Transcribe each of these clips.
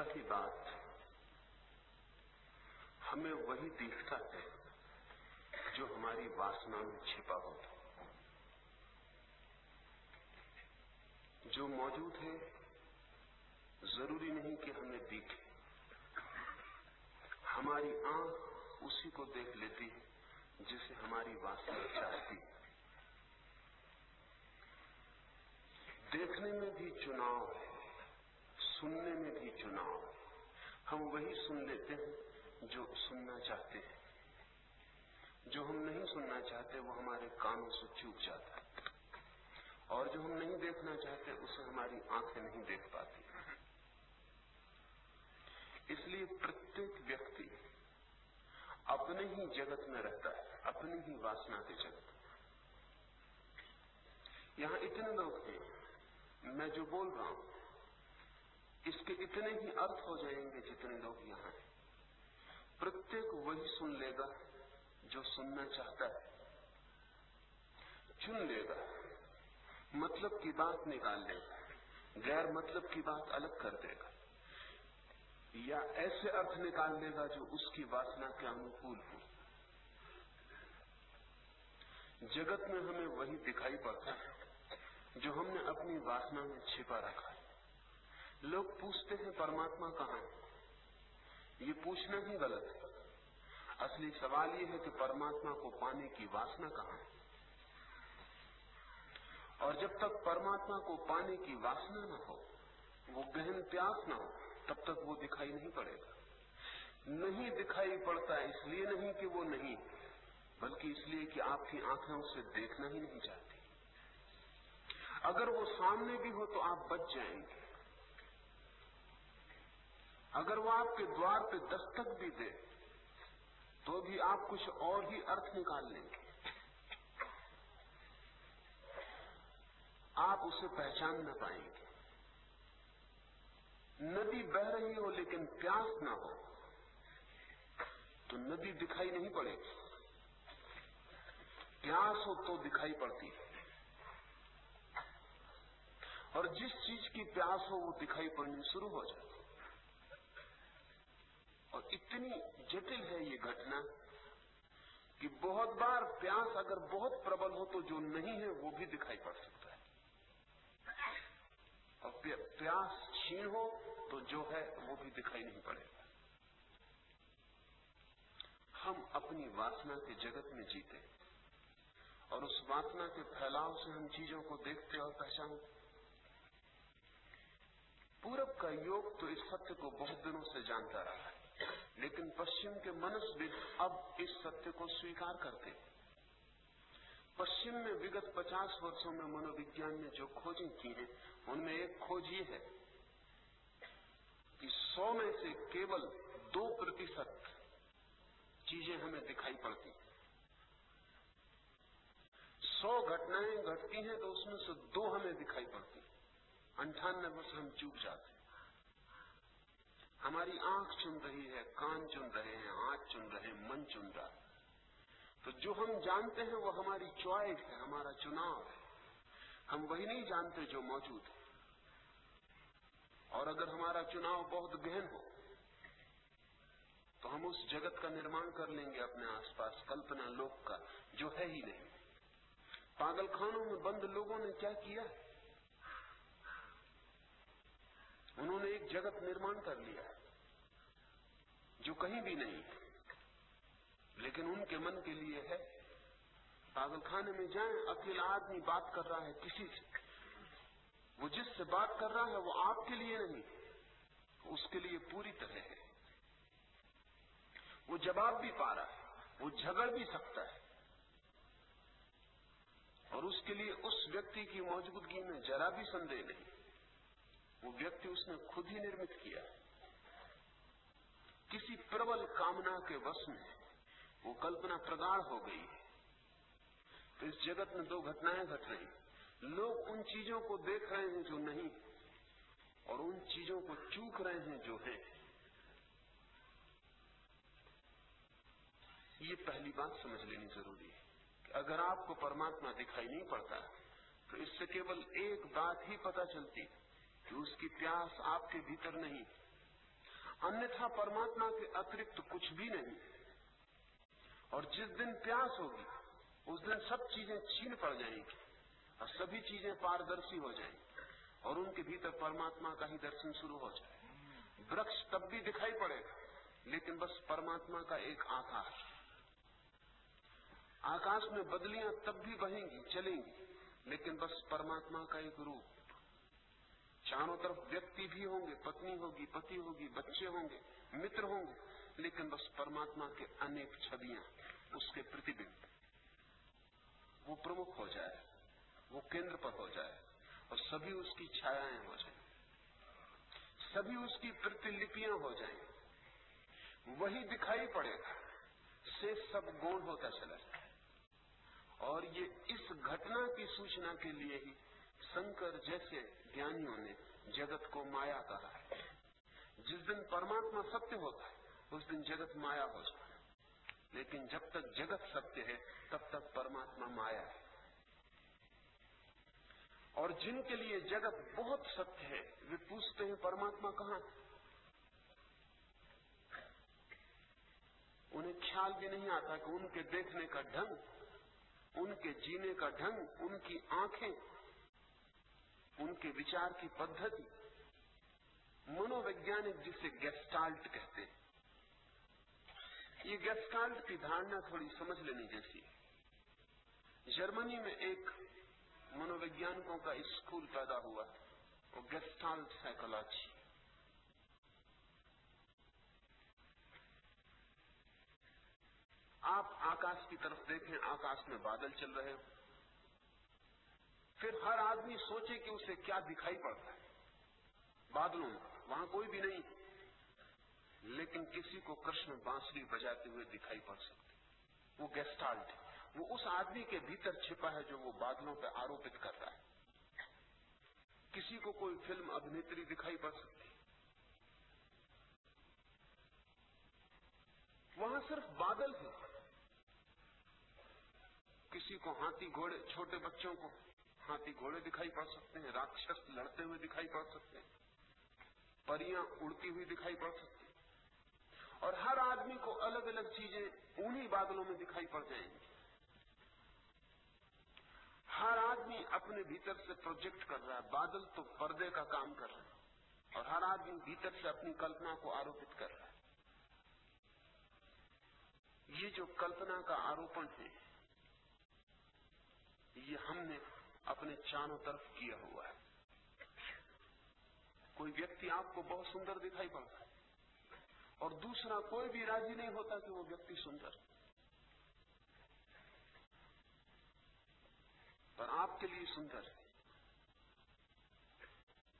पहली बात हमें वही दिखता है जो हमारी वासना में छिपा होता जो मौजूद है, ज़रूरी नहीं कि हमें दिखे। हमारी आँख उसी को देख लेती है, जिसे हमारी वासना चाहती देखने में भी चुनाव है। सुनने में भी चुनाव। हम वही सुन लेते हैं जो सुनना चाहते हैं। जो हम नहीं सुनना चाहते, वो हमारे कानों से चूक जाता है। और जो हम नहीं देखना चाहते, उसे हमारी आँखें नहीं देख पाती। इसलिए प्रत्येक व्यक्ति अपने ही जगत में रहता है, अपनी ही वासना के जगत। यहाँ इतने लोग हैं, मैं जो बोल रहा हूँ इसके इतने ही अर्थ हो जाएँगे जितने लोग यहाँ हैं। प्रत्येक वही सुन लेगा जो सुनना चाहता है। चुन लेगा। मतलब की बात निकाल लेगा। गैर मतलब की बात अलग कर देगा। या ऐसे अर्थ निकाल लेगा जो उसकी वासना के अनुकूल हो। जगत में हमें वही दिखाई पड़ता है, जो हमने अपनी वासना में छिपा रखा है। लोग पूछते हैं, परमात्मा कहाँ है? ये पूछना ही गलत है। असली सवाल ये है कि परमात्मा को पाने की वासना कहाँ है? और जब तक परमात्मा को पाने की वासना न हो, वो गहन प्यास न हो, तब तक वो दिखाई नहीं पड़ेगा। नहीं दिखाई पड़ता इसलिए नहीं कि वो नहीं, बल्कि इसलिए कि आपकी आँखें उसे देखना ही नहीं चाहती। अगर वो सामने भी हो तो आप बच जाएँगे। अगर वो आपके द्वार पे दस्तक भी दे तो भी आप कुछ और ही अर्थ निकाल लेंगे। आप उसे पहचान न पाएँगे। नदी बह रही हो, लेकिन प्यास ना हो तो नदी दिखाई नहीं पड़ेगी। प्यास हो तो दिखाई पड़ती है। और जिस चीज़ की प्यास हो, वो दिखाई पड़नी शुरू हो जाती और इतनी जटिल है ये घटना कि बहुत बार प्यास अगर बहुत प्रबल हो तो जो नहीं है वो भी दिखाई पड़ सकता है। और प्यास क्षीण हो तो जो है वो भी दिखाई नहीं पड़ेगा। हम अपनी वासना के जगत में जीते और उस वासना के फैलाव से हम चीज़ों को देखते और पहचानते पूरब का योग तो इस सत्य को बहुत दिनों से जानता रहा है। लेकिन पश्चिम के मनुष्यविद अब इस सत्य को स्वीकार करते पश्चिम में विगत 50 वर्षों में मनोविज्ञान ने जो खोजें की हैं, उनमें एक खोज ये है कि 100 में से केवल दो प्रतिशत चीज़ें हमें दिखाई पड़ती सौ घटनाएँ घटती हैं तो उसमें से दो हमें दिखाई पड़ती अंठानवे वर्ष हम चूक जाते हमारी आँख चुन रही है, कान चुन रहे हैं, हाथ चुन रहे हैं, मन चुन रहा है। तो जो हम जानते हैं, वो हमारी चॉइस है, हमारा चुनाव है। हम वही नहीं जानते जो मौजूद है। और अगर हमारा चुनाव बहुत गहन हो तो हम उस जगत का निर्माण कर लेंगे अपने आसपास, कल्पना लोक का, जो है ही नहीं। पागलखानों में बंद लोगों ने क्या किया? उन्होंने एक जगत निर्माण कर लिया, जो कहीं भी नहीं लेकिन उनके मन के लिए है। पागलखाने में जाए, अकेला आदमी बात कर रहा है किसी से। वो जिससे बात कर रहा है, वो आपके लिए नहीं उसके लिए पूरी तरह है। वो जवाब भी पा रहा है, वो झगड़ भी सकता है। और उसके लिए उस व्यक्ति की मौजूदगी में जरा भी संदेह नहीं। वो व्यक्ति उसने खुद ही निर्मित किया। किसी प्रबल कामना के वश में वो कल्पना प्रगाढ़ हो गई तो इस जगत में दो घटनाएँ घट रही लोग उन चीज़ों को देख रहे हैं जो नहीं और उन चीज़ों को चूक रहे हैं जो है। ये पहली बात समझ लेनी ज़रूरी है कि अगर आपको परमात्मा दिखाई नहीं पड़ता तो इससे केवल एक बात ही पता चलती कि उसकी प्यास आपके भीतर नहीं, अन्यथा परमात्मा के अतिरिक्त कुछ भी नहीं। और जिस दिन प्यास होगी, उस दिन सब चीज़ें छीन पड़ जाएँगी और सभी चीज़ें पारदर्शी हो जाएँगी और उनके भीतर परमात्मा का ही दर्शन शुरू हो जाए वृक्ष तब भी दिखाई पड़ेगा, लेकिन बस परमात्मा का एक आकाश। आकाश में बदलियाँ तब भी बहेंगी, चलेंगी, लेकिन बस परमात्मा का एक रूप। चारों तरफ़ व्यक्ति भी होंगे, पत्नी होगी, पति होगी, बच्चे होंगे, मित्र होंगे, लेकिन बस परमात्मा के अनेक छवियाँ, उसके प्रतिबिंब। वो प्रमुख हो जाए, वो केंद्र पर हो जाए, और सभी उसकी छायाएँ हो जाए, सभी उसकी प्रतिलिपियाँ हो जाए, वही दिखाई पड़ेगा, से सब गौण होता चला जाए। और ये इस घटना की सूचना के लिए ही शंकर जैसे ज्ञानियों ने जगत को माया कहा है। जिस दिन परमात्मा सत्य होता है, उस दिन जगत माया हो जाता है। लेकिन जब तक जगत सत्य है, तब तक परमात्मा माया है। और जिनके लिए जगत बहुत सत्य है, वे पूछते हैं, परमात्मा कहाँ उन्हें ख्याल भी नहीं आता कि उनके देखने का ढंग, उनके जीने का ढंग, उनकी आँखें उनके विचार की पद्धति मनोवैज्ञानिक जिसे गेस्टाल्ट कहते हैं। ये गेस्टाल्ट की धारणा थोड़ी समझ लेनी जैसी है। जर्मनी में एक मनोवैज्ञानिकों का स्कूल पैदा हुआ, वो गेस्टाल्ट साइकोलॉजी आप आकाश की तरफ़ देखें, आकाश में बादल चल रहे हो। फिर हर आदमी सोचे कि उसे क्या दिखाई पड़ता है। बादलों वहाँ कोई भी नहीं, लेकिन किसी को कृष्ण बांसुरी बजाते हुए दिखाई पड़ सकते। वो गेस्टाल्ट वो उस आदमी के भीतर छिपा है जो वो बादलों पर आरोपित कर रहा है। किसी को कोई फ़िल्म अभिनेत्री दिखाई पड़ सकती वहाँ सिर्फ़ बादल है। किसी को हाथी घोड़े, छोटे बच्चों को हाथी घोड़े दिखाई पड़ सकते हैं, राक्षस लड़ते हुए दिखाई पड़ सकते हैं, परियाँ उड़ती हुई दिखाई पड़ सकती हैं। और हर आदमी को अलग अलग चीज़ें उन्हीं बादलों में दिखाई पड़ जाएँगी। हर आदमी अपने भीतर से प्रोजेक्ट कर रहा है, बादल तो पर्दे का काम कर रहे हैं, और हर आदमी भीतर से अपनी कल्पना को आरोपित कर रहा है। ये जो कल्पना का आरोपण है, ये हमने अपने चारों तरफ़ किया हुआ है। कोई व्यक्ति आपको बहुत सुंदर दिखाई पड़ता है और दूसरा कोई भी राज़ी नहीं होता कि वो व्यक्ति सुंदर पर आपके लिए सुंदर है।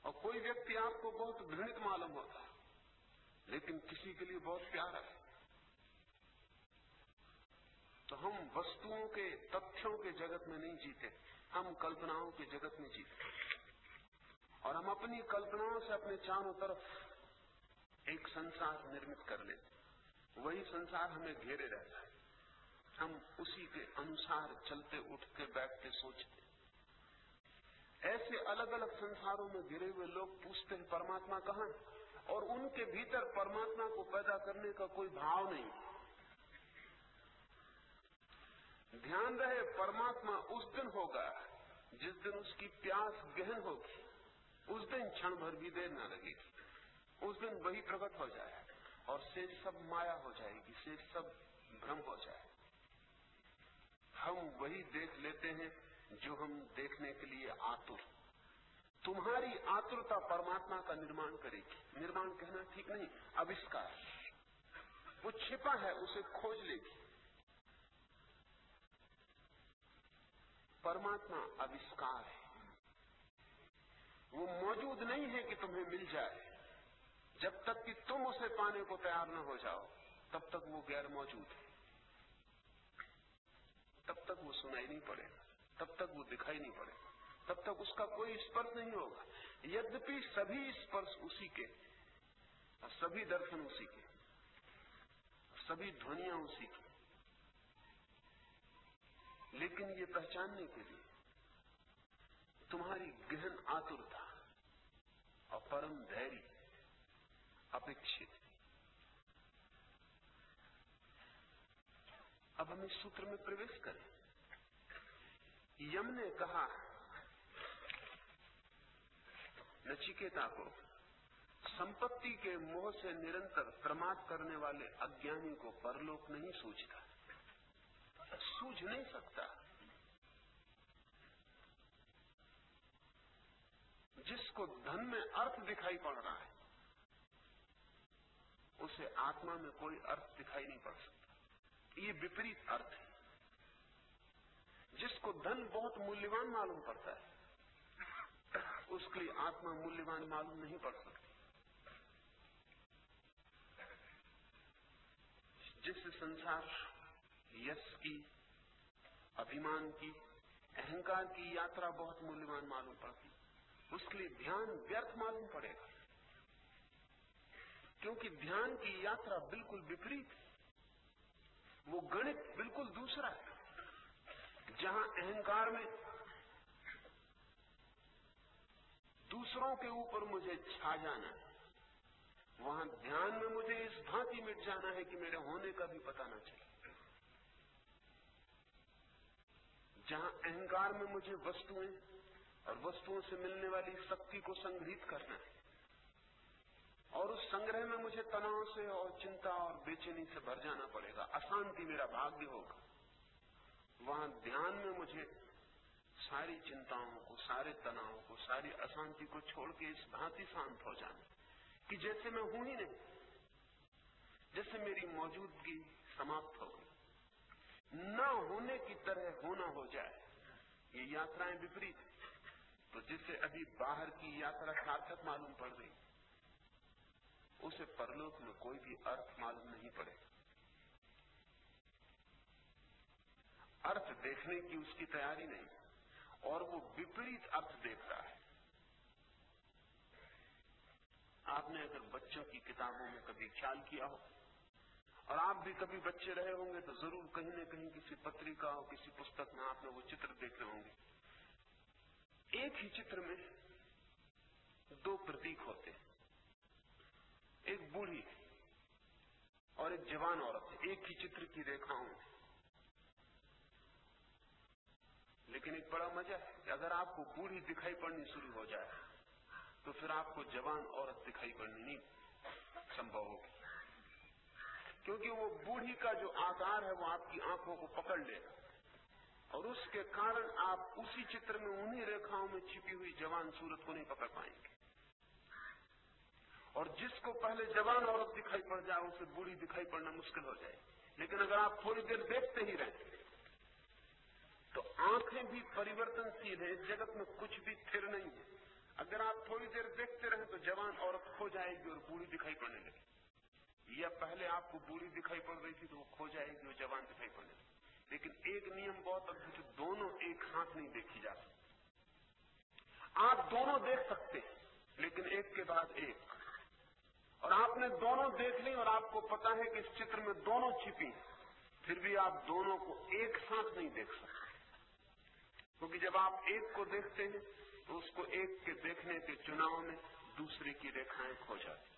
और कोई व्यक्ति आपको बहुत घृणित मालूम होता है, लेकिन किसी के लिए बहुत प्यारा है। तो हम वस्तुओं के, तथ्यों के जगत में नहीं जीते। हम कल्पनाओं के जगत में जीते और हम अपनी कल्पनाओं से अपने चारों तरफ़ एक संसार निर्मित कर लेते वही संसार हमें घेरे रहता है। हम उसी के अनुसार चलते, उठते, बैठते, सोचते ऐसे अलग अलग संसारों में घिरे हुए लोग पूछते हैं, परमात्मा कहाँ और उनके भीतर परमात्मा को पैदा करने का कोई भाव नहीं ध्यान रहे, परमात्मा उस दिन होगा जिस दिन उसकी प्यास गहन होगी। उस दिन क्षण भर भी देर न लगेगी। उस दिन वही प्रकट हो जाए और से सब माया हो जाएगी से सब भ्रम हो जाए। हम वही देख लेते हैं जो हम देखने के लिए आतुर। तुम्हारी आतुरता परमात्मा का निर्माण करेगी। निर्माण कहना ठीक नहीं, आविष्कार। वो छिपा है, उसे खोज लेगी। परमात्मा आविष्कार है। वो मौजूद नहीं है कि तुम्हें मिल जाए। जब तक कि तुम उसे पाने को तैयार न हो जाओ, तब तक वो गैर मौजूद है। तब तक वो सुनाई नहीं पड़ेगा। तब तक वो दिखाई नहीं पड़ेगा। तब तक उसका कोई स्पर्श नहीं होगा। यद्यपि सभी स्पर्श उसी के, सभी दर्शन उसी के, सभी ध्वनिया उसी की। लेकिन ये पहचानने के लिए तुम्हारी गहन आतुरता और परम धैर्य अपेक्षित अब हम इस सूत्र में प्रवेश करें। यम ने कहा, नचिकेता को, संपत्ति के मोह से निरंतर प्रमाद करने वाले अज्ञानी को परलोक नहीं सूझता। सूझ नहीं सकता। जिसको धन में अर्थ दिखाई पड़ रहा है, उसे आत्मा में कोई अर्थ दिखाई नहीं पड़ सकता। ये विपरीत अर्थ है। जिसको धन बहुत मूल्यवान मालूम पड़ता है, उसके लिए आत्मा मूल्यवान मालूम नहीं पड़ सकती। जिस संसार यश की अभिमान की, अहंकार की यात्रा बहुत मूल्यवान मालूम पड़ती। उसके लिए ध्यान व्यर्थ मालूम पड़ेगा। क्योंकि ध्यान की यात्रा बिल्कुल विपरीत वो गणित बिल्कुल दूसरा है। जहाँ अहंकार में दूसरों के ऊपर मुझे छा जाना है, वहाँ ध्यान में मुझे इस भांति मिट जाना है कि मेरे होने का भी पता ना चले। जहाँ अहंकार में मुझे वस्तुएँ और वस्तुओं से मिलने वाली शक्ति को संग्रहित करना है। और उस संग्रह में मुझे तनाव से और चिंता और बेचैनी से भर जाना पड़ेगा। अशांति मेरा भाग्य होगा। वहाँ ध्यान में मुझे सारी चिंताओं को, सारे तनाव को, सारी अशांति को छोड़ के इस भांति शांत हो जाना कि जैसे मैं हूँ ही नहीं, जैसे मेरी मौजूदगी समाप्त हो गई। न होने की तरह होना हो जाए। ये यात्राएँ विपरीत तो जिसे अभी बाहर की यात्रा सार्थक मालूम पड़ गई उसे परलोक में कोई भी अर्थ मालूम नहीं पड़े अर्थ देखने की उसकी तैयारी नहीं, और वो विपरीत अर्थ देख रहा है। आपने अगर बच्चों की किताबों में कभी ख्याल किया हो और आप भी कभी बच्चे रहे होंगे तो ज़रूर कहीं न कहीं किसी पत्रिका और किसी पुस्तक में आपने वो चित्र देखे होंगे। एक ही चित्र में दो प्रतीक होते एक बूढ़ी और एक जवान औरत। एक ही चित्र की रेखाओं लेकिन एक बड़ा मज़ा है कि अगर आपको बूढ़ी दिखाई पड़नी शुरू हो जाए तो फिर आपको जवान औरत दिखाई पड़नी नहीं संभव होगी। क्योंकि वो बूढ़ी का जो आकार है वो आपकी आँखों को पकड़ लेगा। और उसके कारण आप उसी चित्र में, उन्हीं रेखाओं में छिपी हुई जवान सूरत को नहीं पकड़ पाएँगे। और जिसको पहले जवान औरत दिखाई पड़ जाए, उसे बूढ़ी दिखाई पड़ना मुश्किल हो जाए। लेकिन अगर आप थोड़ी देर देखते ही रहे तो आँखें भी परिवर्तनशील है, इस जगत में कुछ भी स्थिर नहीं है। अगर आप थोड़ी देर देखते रहे तो जवान औरत खो जाएगी और बूढ़ी दिखाई पड़ने लगी या पहले आपको बूढ़ी दिखाई पड़ रही थी तो वो खो जाएगी और जवान दिखाई पड़ने लगी लेकिन एक नियम बहुत अद्भुत दोनों एक साथ नहीं देखी जा सकती आप दोनों देख सकते लेकिन एक के बाद एक। और आपने दोनों देख ली और आपको पता है कि इस चित्र में दोनों छिपी फिर भी आप दोनों को एक साथ नहीं देख सकते। क्योंकि जब आप एक को देखते हैं तो उसको एक के देखने के चुनाव में दूसरे की रेखाएँ खो जाती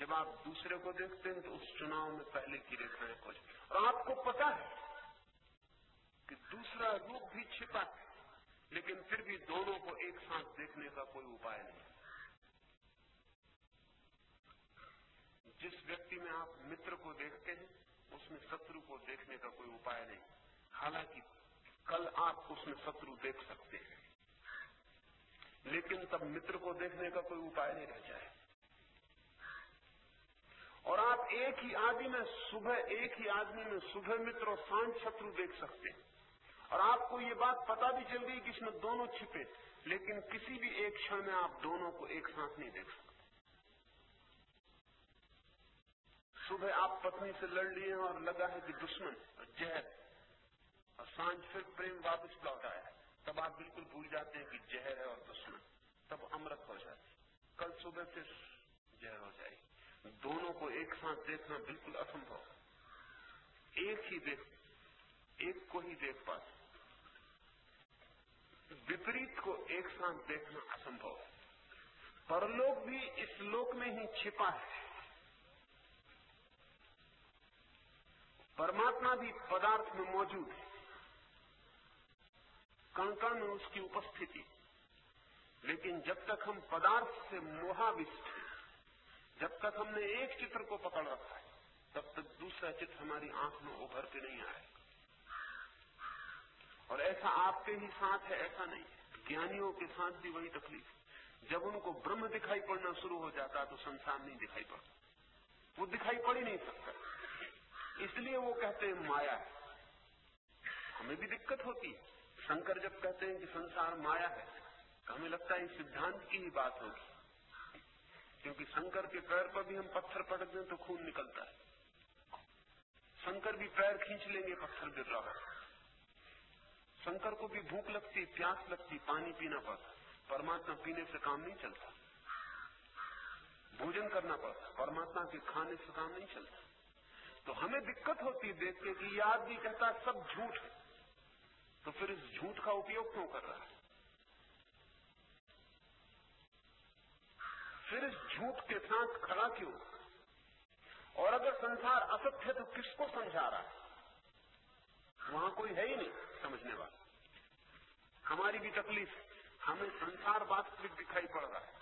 जब आप दूसरे को देखते हैं तो उस चुनाव में पहले की रेखाएँ खोज। और आपको पता है कि दूसरा रूप भी छिपा है, लेकिन फिर भी दोनों को एक साथ देखने का कोई उपाय नहीं। जिस व्यक्ति में आप मित्र को देखते हैं उसमें शत्रु को देखने का कोई उपाय नहीं। हालाँकि कल आप उसमें शत्रु देख सकते हैं, लेकिन तब मित्र को देखने का कोई उपाय नहीं रह जाए। और आप एक ही आदमी में सुबह, एक ही आदमी में सुबह मित्र और साँझ शत्रु देख सकते हैं। और आपको ये बात पता भी चल गई कि इसमें दोनों छिपे, लेकिन किसी भी एक क्षण में आप दोनों को एक साथ नहीं देख सकते। सुबह आप पत्नी से लड़ लिए और लगा है कि दुश्मन जहर, और साँझ फिर प्रेम वापस लौट आया तब आप बिल्कुल भूल जाते हैं कि जहर है और दुश्मन। तब अमृत हो जाती कल सुबह फिर जहर हो जाएगी। दोनों को एक साथ देखना बिल्कुल असंभव एक ही देख, एक को ही देख पाते। विपरीत को एक साथ देखना असंभव परलोक भी इस लोक में ही छिपा है। परमात्मा भी पदार्थ में मौजूद है। कण कण में उसकी उपस्थिति। लेकिन जब तक हम पदार्थ से मोहाविष्ट जब तक हमने एक चित्र को पकड़ रखा है तब तक दूसरा चित्र हमारी आँख में उभर के नहीं आए और ऐसा आपके ही साथ है, ऐसा नहीं। ज्ञानियों के साथ भी वही तकलीफ़। जब उनको ब्रह्म दिखाई पड़ना शुरू हो जाता तो संसार नहीं दिखाई पड़ता। वो दिखाई पड़ ही नहीं सकता। इसलिए वो कहते हैं, माया है। हमें भी दिक्कत होती है। शंकर जब कहते हैं कि संसार माया है तो हमें लगता है सिद्धांत की ही बात होगी। क्योंकि शंकर के पैर पर भी हम पत्थर पटक दें तो खून निकलता है। शंकर भी पैर खींच लेंगे, पत्थर गिर रहा है। शंकर को भी भूख लगती, प्यास लगती, पानी पीना पड़ता। परमात्मा पीने से काम नहीं चलता। भोजन करना पड़ता, परमात्मा के खाने से काम नहीं चलता। तो हमें दिक्कत होती है देख के कि ये आदमी कहता सब झूठ है। तो फिर इस झूठ का उपयोग क्यों कर रहा है? फिर इस झूठ के साथ खड़ा क्यों? और अगर संसार असत्य है तो किसको समझा रहा है? वहाँ कोई है ही नहीं समझने वाला। हमारी भी तकलीफ़ हमें संसार वास्तविक दिखाई पड़ रहा है।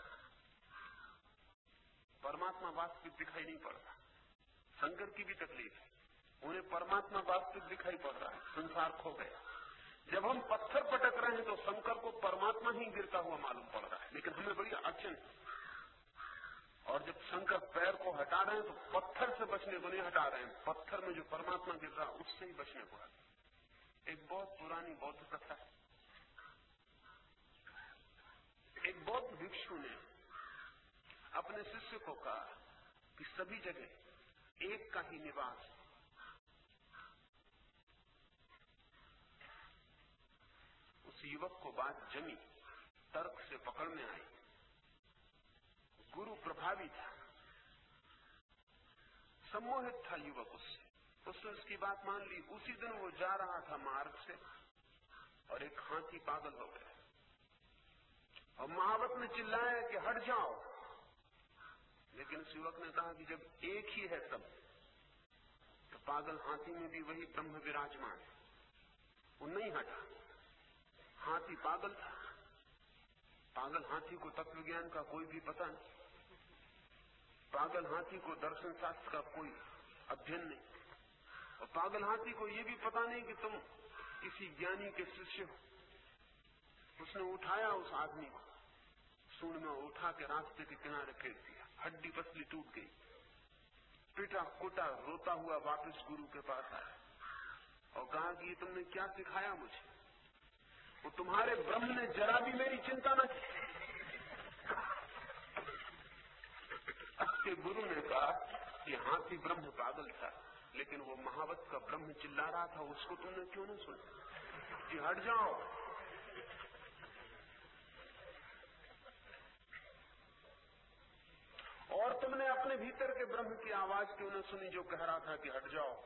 परमात्मा वास्तविक दिखाई नहीं पड़ रहा। शंकर की भी तकलीफ़ है। उन्हें परमात्मा वास्तविक दिखाई पड़ रहा है। संसार खो गया। जब हम पत्थर पटक रहे हैं तो शंकर को परमात्मा ही गिरता हुआ मालूम पड़ रहा है। लेकिन हमें बड़ी अड़चन और जब शंकर पैर को हटा रहे हैं तो पत्थर से बचने को नहीं हटा रहे हैं। पत्थर में जो परमात्मा गिर रहा है, उससे ही बचने को है। एक बहुत पुरानी बौद्ध कथा है। एक बौद्ध भिक्षु ने अपने शिष्य को कहा कि सभी जगह एक का ही निवास उस युवक को बात जमी, तर्क से पकड़ में आई। गुरु प्रभावी था। सम्मोहित था युवक उससे। उसने उसकी बात मान ली। उसी दिन वो जा रहा था मार्ग से और एक हाथी पागल हो गया। और महावत ने चिल्लाया कि हट जाओ। लेकिन उस युवक ने कहा कि जब एक ही है सब तो पागल हाथी में भी वही ब्रह्म विराजमान है। वो नहीं हटा। हाथी पागल था। पागल हाथी को तत्व ज्ञान का कोई भी पता नहीं। पागल हाथी को दर्शन शास्त्र का कोई अध्ययन नहीं। और पागल हाथी को यह भी पता नहीं कि तुम किसी ज्ञानी के शिष्य हो। उसने उठाया उस आदमी को सूढ़ में उठा के रास्ते के किनारे फेंक दिया। हड्डी पसली टूट गई। पिटा कोटा रोता हुआ वापस गुरु के पास आया। और कहा कि ये तुमने क्या सिखाया मुझे? वो तुम्हारे ब्रह्म ने जरा भी मेरी चिंता न की। के गुरु ने कहा कि हाथी ब्रह्म पागल था, लेकिन वो महावत का ब्रह्म चिल्ला रहा था, उसको तुमने क्यों नहीं सुना? कि हट जाओ। और तुमने अपने भीतर के ब्रह्म की आवाज़ क्यों न सुनी, जो कह रहा था कि हट जाओ?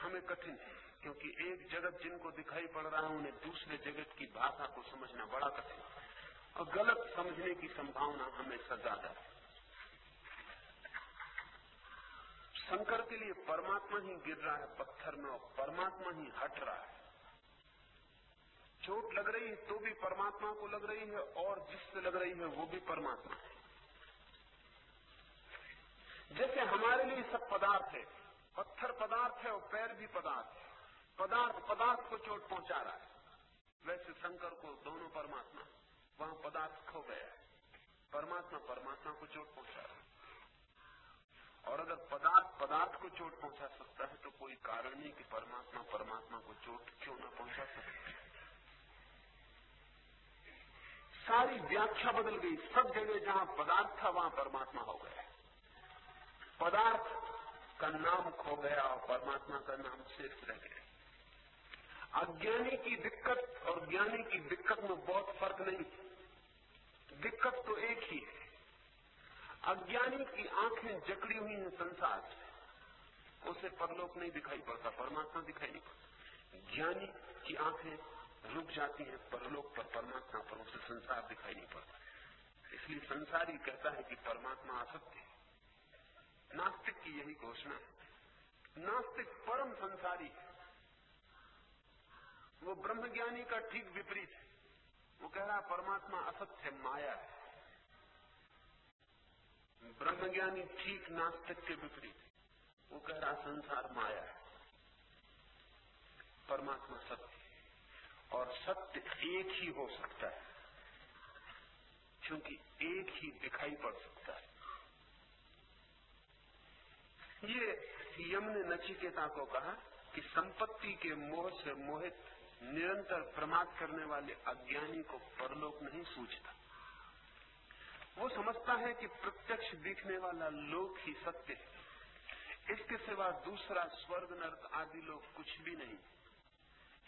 हमें कठिन है, क्योंकि एक जगत जिनको दिखाई पड़ रहा है, उन्हें दूसरे जगत की भाषा को समझना बड़ा कठिन और गलत समझने की संभावना हमेशा ज़्यादा है। शंकर के लिए परमात्मा ही गिर रहा है पत्थर में और परमात्मा ही हट रहा है। चोट लग रही है तो भी परमात्मा को लग रही है और जिससे लग रही है वो भी परमात्मा है। जैसे हमारे लिए सब पदार्थ है, पत्थर पदार्थ है और पैर भी पदार्थ है। पदार्थ पदार्थ को चोट पहुँचा रहा है। वैसे शंकर को दोनों परमात्मा वहाँ पदार्थ खो गया। परमात्मा परमात्मा को चोट पहुँचा रहा और अगर पदार्थ पदार्थ को चोट पहुँचा सकता है तो कोई कारण नहीं कि परमात्मा परमात्मा को चोट क्यों ना पहुँचा सकते सारी व्याख्या बदल गई। सब जगह जहाँ पदार्थ था, वहाँ परमात्मा हो गया। पदार्थ का नाम खो गया और परमात्मा का नाम शेष रह गया। अज्ञानी की दिक्कत और ज्ञानी की दिक्कत में बहुत फ़र्क नहीं। दिक्कत तो एक ही है। अज्ञानी की आँखें जकड़ी हुई हैं संसार से। उसे परलोक नहीं दिखाई पड़ता, परमात्मा दिखाई नहीं पड़ता। ज्ञानी की आँखें रुक जाती हैं, परलोक पर परमात्मा पर उसे संसार दिखाई नहीं पड़ता। इसलिए संसारी कहता है कि परमात्मा असत्य है। नास्तिक की यही घोषणा है। नास्तिक परम संसारी है। वो ब्रह्मज्ञानी का ठीक विपरीत है। वो कह रहा, परमात्मा असत्य है, माया है। ब्रह्मज्ञानी ठीक नास्तिक के विपरीत वो कह रहा, संसार माया है। परमात्मा सत्य और सत्य एक ही हो सकता है, क्योंकि एक ही दिखाई पड़ सकता है। ये यम ने नचिकेता को कहा कि संपत्ति के मोह से मोहित निरंतर प्रमाद करने वाले अज्ञानी को परलोक नहीं सूझता। वो समझता है कि प्रत्यक्ष दिखने वाला लोक ही सत्य है। इसके सिवा दूसरा स्वर्ग, नर्क आदि लोग कुछ भी नहीं।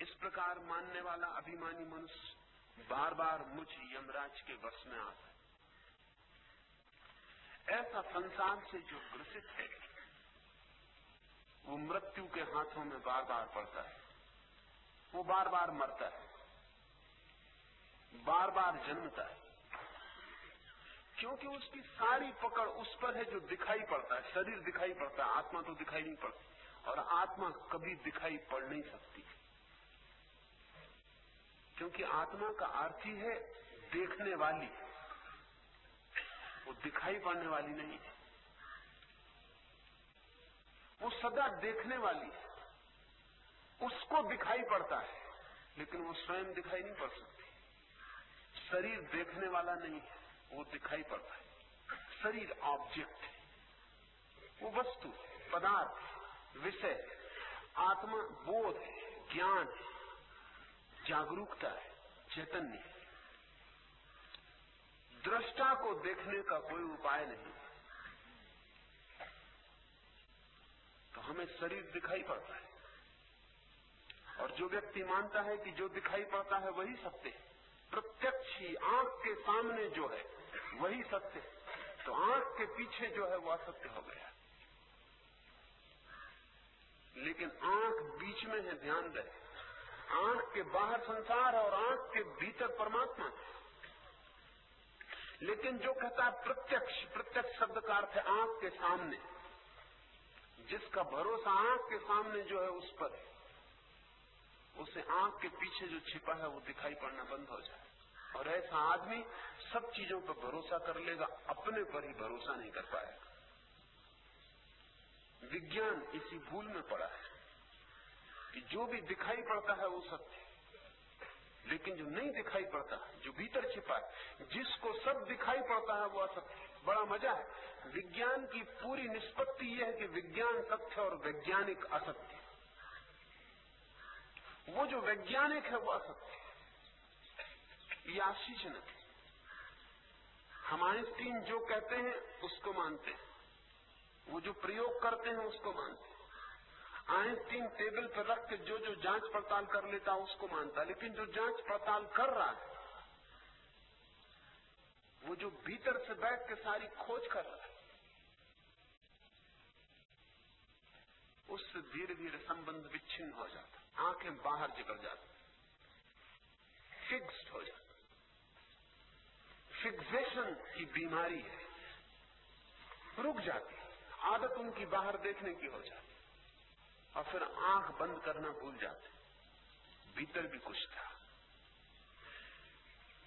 इस प्रकार मानने वाला अभिमानी मनुष्य बार बार मुझ यमराज के वश में आता है। ऐसा संसार से जो ग्रसित है, वो मृत्यु के हाथों में बार बार पड़ता है। वो बार बार मरता है, बार बार जन्मता है। क्योंकि उसकी सारी पकड़ उस पर है जो दिखाई पड़ता है, शरीर दिखाई पड़ता है, आत्मा तो दिखाई नहीं पड़ती, और आत्मा कभी दिखाई पड़ नहीं सकती। क्योंकि आत्मा का अर्थ ही है देखने वाली, वो दिखाई पड़ने वाली नहीं है। वो सदा देखने वाली है। उसको दिखाई पड़ता है, लेकिन वो स्वयं दिखाई नहीं पड़ सकती। शरीर देखने वाला नहीं है, वो दिखाई पड़ता है। शरीर ऑब्जेक्ट है। वो वस्तु पदार्थ विषय आत्मा बोध ज्ञान जागरूकता है, चैतन्य दृष्टा को देखने का कोई उपाय नहीं तो हमें शरीर दिखाई पड़ता है। और जो व्यक्ति मानता है कि जो दिखाई पड़ता है वही सत्य है। प्रत्यक्ष ही आँख के सामने जो है, वही सत्य है। तो आँख के पीछे जो है, वो असत्य हो गया। लेकिन आँख बीच में है, ध्यान रहे। आँख के बाहर संसार है और आँख के भीतर परमात्मा है। लेकिन जो कहता है प्रत्यक्ष प्रत्यक्ष शब्द का अर्थ है आँख के सामने। जिसका भरोसा आँख के सामने जो है, उस पर है। उसे आँख के पीछे जो छिपा है वो दिखाई पड़ना बंद हो जाए। और ऐसा आदमी सब चीज़ों पर भरोसा कर लेगा, अपने पर ही भरोसा नहीं कर पाएगा। विज्ञान इसी भूल में पड़ा है कि जो भी दिखाई पड़ता है वो सत्य लेकिन जो नहीं दिखाई पड़ता, जो भीतर छिपा है, जिसको सब दिखाई पड़ता है वो असत्य बड़ा मज़ा है। विज्ञान की पूरी निष्पत्ति यह है कि विज्ञान सत्य और वैज्ञानिक असत्य वो जो वैज्ञानिक है, वो असत्य है। ये आश्चर्यजनक है हम आइंस्टीन जो कहते हैं, उसको मानते हैं। वो जो प्रयोग करते हैं, उसको मानते हैं। आइंस्टीन टेबल पर रख के जो जो जाँच पड़ताल कर लेता, उसको मानता। लेकिन जो जाँच पड़ताल कर रहा है, वो जो भीतर से बैठ के सारी खोज कर रहा है, उससे धीरे धीरे संबंध विच्छिन्न हो जाता आँखें बाहर निकल जाती फिक्स्ड हो जाता फिक्सेशन की बीमारी है। रुक जाती आदत उनकी बाहर देखने की हो जाती और फिर आँख बंद करना भूल जाते भीतर भी कुछ था।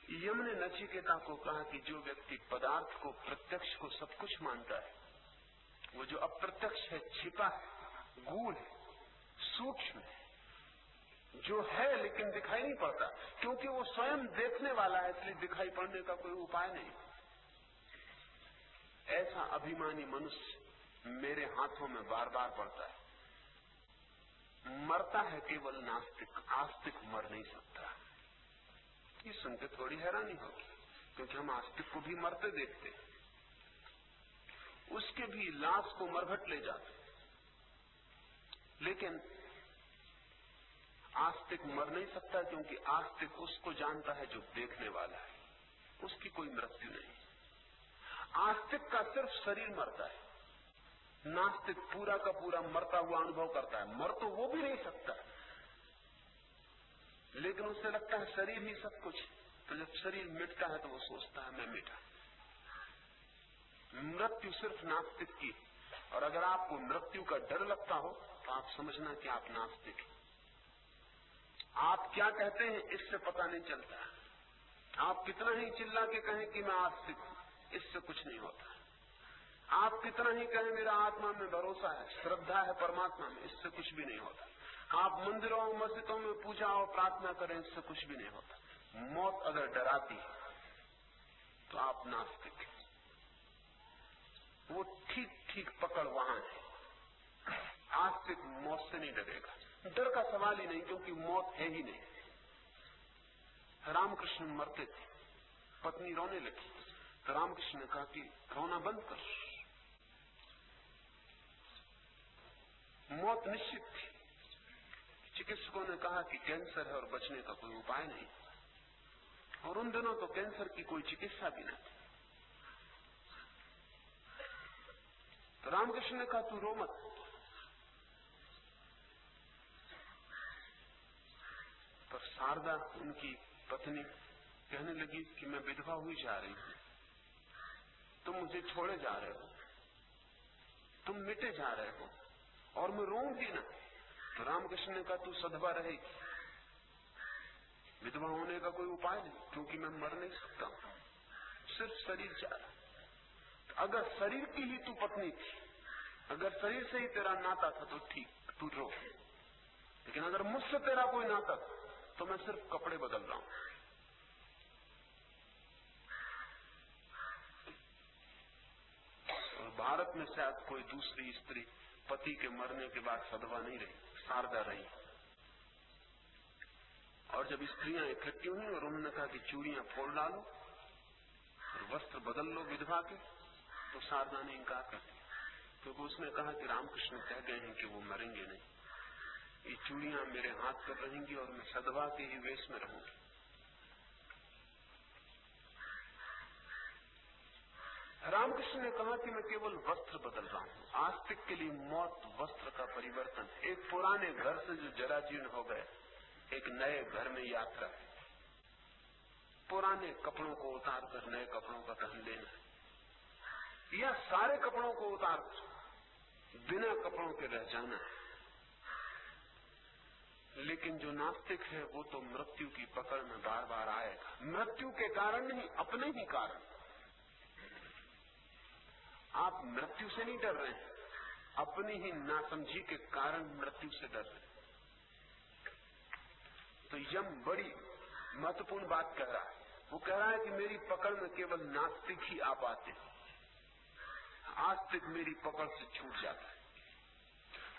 यम ने नचिकेता को कहा कि जो व्यक्ति पदार्थ को प्रत्यक्ष को सब कुछ मानता है, वो जो अप्रत्यक्ष है, छिपा है, गूढ़ है, सूक्ष्म है जो है लेकिन दिखाई नहीं पड़ता, क्योंकि वो स्वयं देखने वाला है, इसलिए दिखाई पड़ने का कोई उपाय नहीं। ऐसा अभिमानी मनुष्य मेरे हाथों में बार बार पड़ता है। मरता है केवल नास्तिक, आस्तिक मर नहीं सकता। ये सुनकर थोड़ी हैरानी होगी, क्योंकि हम आस्तिक को भी मरते देखते उसके भी लाश को मरघट ले जाते लेकिन आस्तिक मर नहीं सकता क्योंकि आस्तिक उसको जानता है जो देखने वाला है। उसकी कोई मृत्यु नहीं। आस्तिक का सिर्फ़ शरीर मरता है। नास्तिक पूरा का पूरा मरता हुआ अनुभव करता है। मर तो वो भी नहीं सकता। लेकिन उसे लगता है शरीर ही सब कुछ तो जब शरीर मिटता है तो वो सोचता है, मैं मिटा। मृत्यु सिर्फ़ नास्तिक की और अगर आपको मृत्यु का डर लगता हो तो आप समझना कि आप नास्तिक आप क्या कहते हैं, इससे पता नहीं चलता। आप कितना ही चिल्ला के कहें कि मैं आस्तिक हूँ, इससे कुछ नहीं होता। आप कितना ही कहें, मेरा आत्मा में भरोसा है, श्रद्धा है परमात्मा में, इससे कुछ भी नहीं होता। आप मंदिरों और मस्जिदों में पूजा और प्रार्थना करें, इससे कुछ भी नहीं होता। मौत अगर डराती है तो आप नास्तिक वो ठीक ठीक पकड़ वहाँ है। आस्तिक मौत से नहीं डरेगा। डर का सवाल ही नहीं, क्योंकि मौत है ही नहीं। रामकृष्ण मरते थे, पत्नी रोने लगी। तो रामकृष्ण ने कहा कि रोना बंद कर। मौत निश्चित थी। चिकित्सकों ने कहा कि कैंसर है और बचने का कोई उपाय नहीं। और उन दिनों तो कैंसर की कोई चिकित्सा भी न थी। तो रामकृष्ण ने कहा, तू रो मत। पर शारदा उनकी पत्नी कहने लगी कि मैं विधवा हुई जा रही हूँ। तुम मुझे छोड़े जा रहे हो। तुम मिटे जा रहे हो। और मैं रोऊँगी ना। तो रामकृष्ण ने कहा, तू सदभा रहेगी। विधवा होने का कोई उपाय नहीं, क्योंकि मैं मर नहीं सकता सिर्फ़ शरीर जा रहा तो अगर शरीर की ही तू पत्नी थी, अगर शरीर से ही तेरा नाता था तो ठीक, तू रो। लेकिन अगर मुझसे तेरा कोई नाता था तो मैं सिर्फ़ कपड़े बदल रहा हूँ। और भारत में शायद कोई दूसरी स्त्री पति के मरने के बाद सदवा नहीं रही शारदा रही। और जब स्त्रियाँ इकट्ठी हुई और उन्होंने कहा कि चूड़ियाँ फोड़ डालो, और वस्त्र बदल लो विधवा के तो शारदा ने इंकार कर दिया। क्योंकि उसने कहा कि रामकृष्ण कह गए हैं कि वो मरेंगे नहीं। ये चूड़ियाँ मेरे हाथ पर रहेंगी और मैं सदवा के ही वेश में रहूँगी। रामकृष्ण ने कहा कि मैं केवल वस्त्र बदल रहा हूँ। आस्तिक के लिए मौत वस्त्र का परिवर्तन एक पुराने घर से जो जराजीर्ण हो गए, एक नए घर में यात्रा है। पुराने कपड़ों को उतार कर नए कपड़ों का पहन लेना या सारे कपड़ों को उतार कर बिना कपड़ों के रह जाना है। लेकिन जो नास्तिक है, वो तो मृत्यु की पकड़ में बार बार आएगा। मृत्यु के कारण नहीं, अपने ही कारण। आप मृत्यु से नहीं डर रहे हैं। अपनी ही नासमझी के कारण मृत्यु से डर रहे तो यम बड़ी महत्वपूर्ण बात कह रहा है। वो कह रहा है कि मेरी पकड़ में केवल नास्तिक ही आ पाते आस्तिक मेरी पकड़ से छूट जाता है।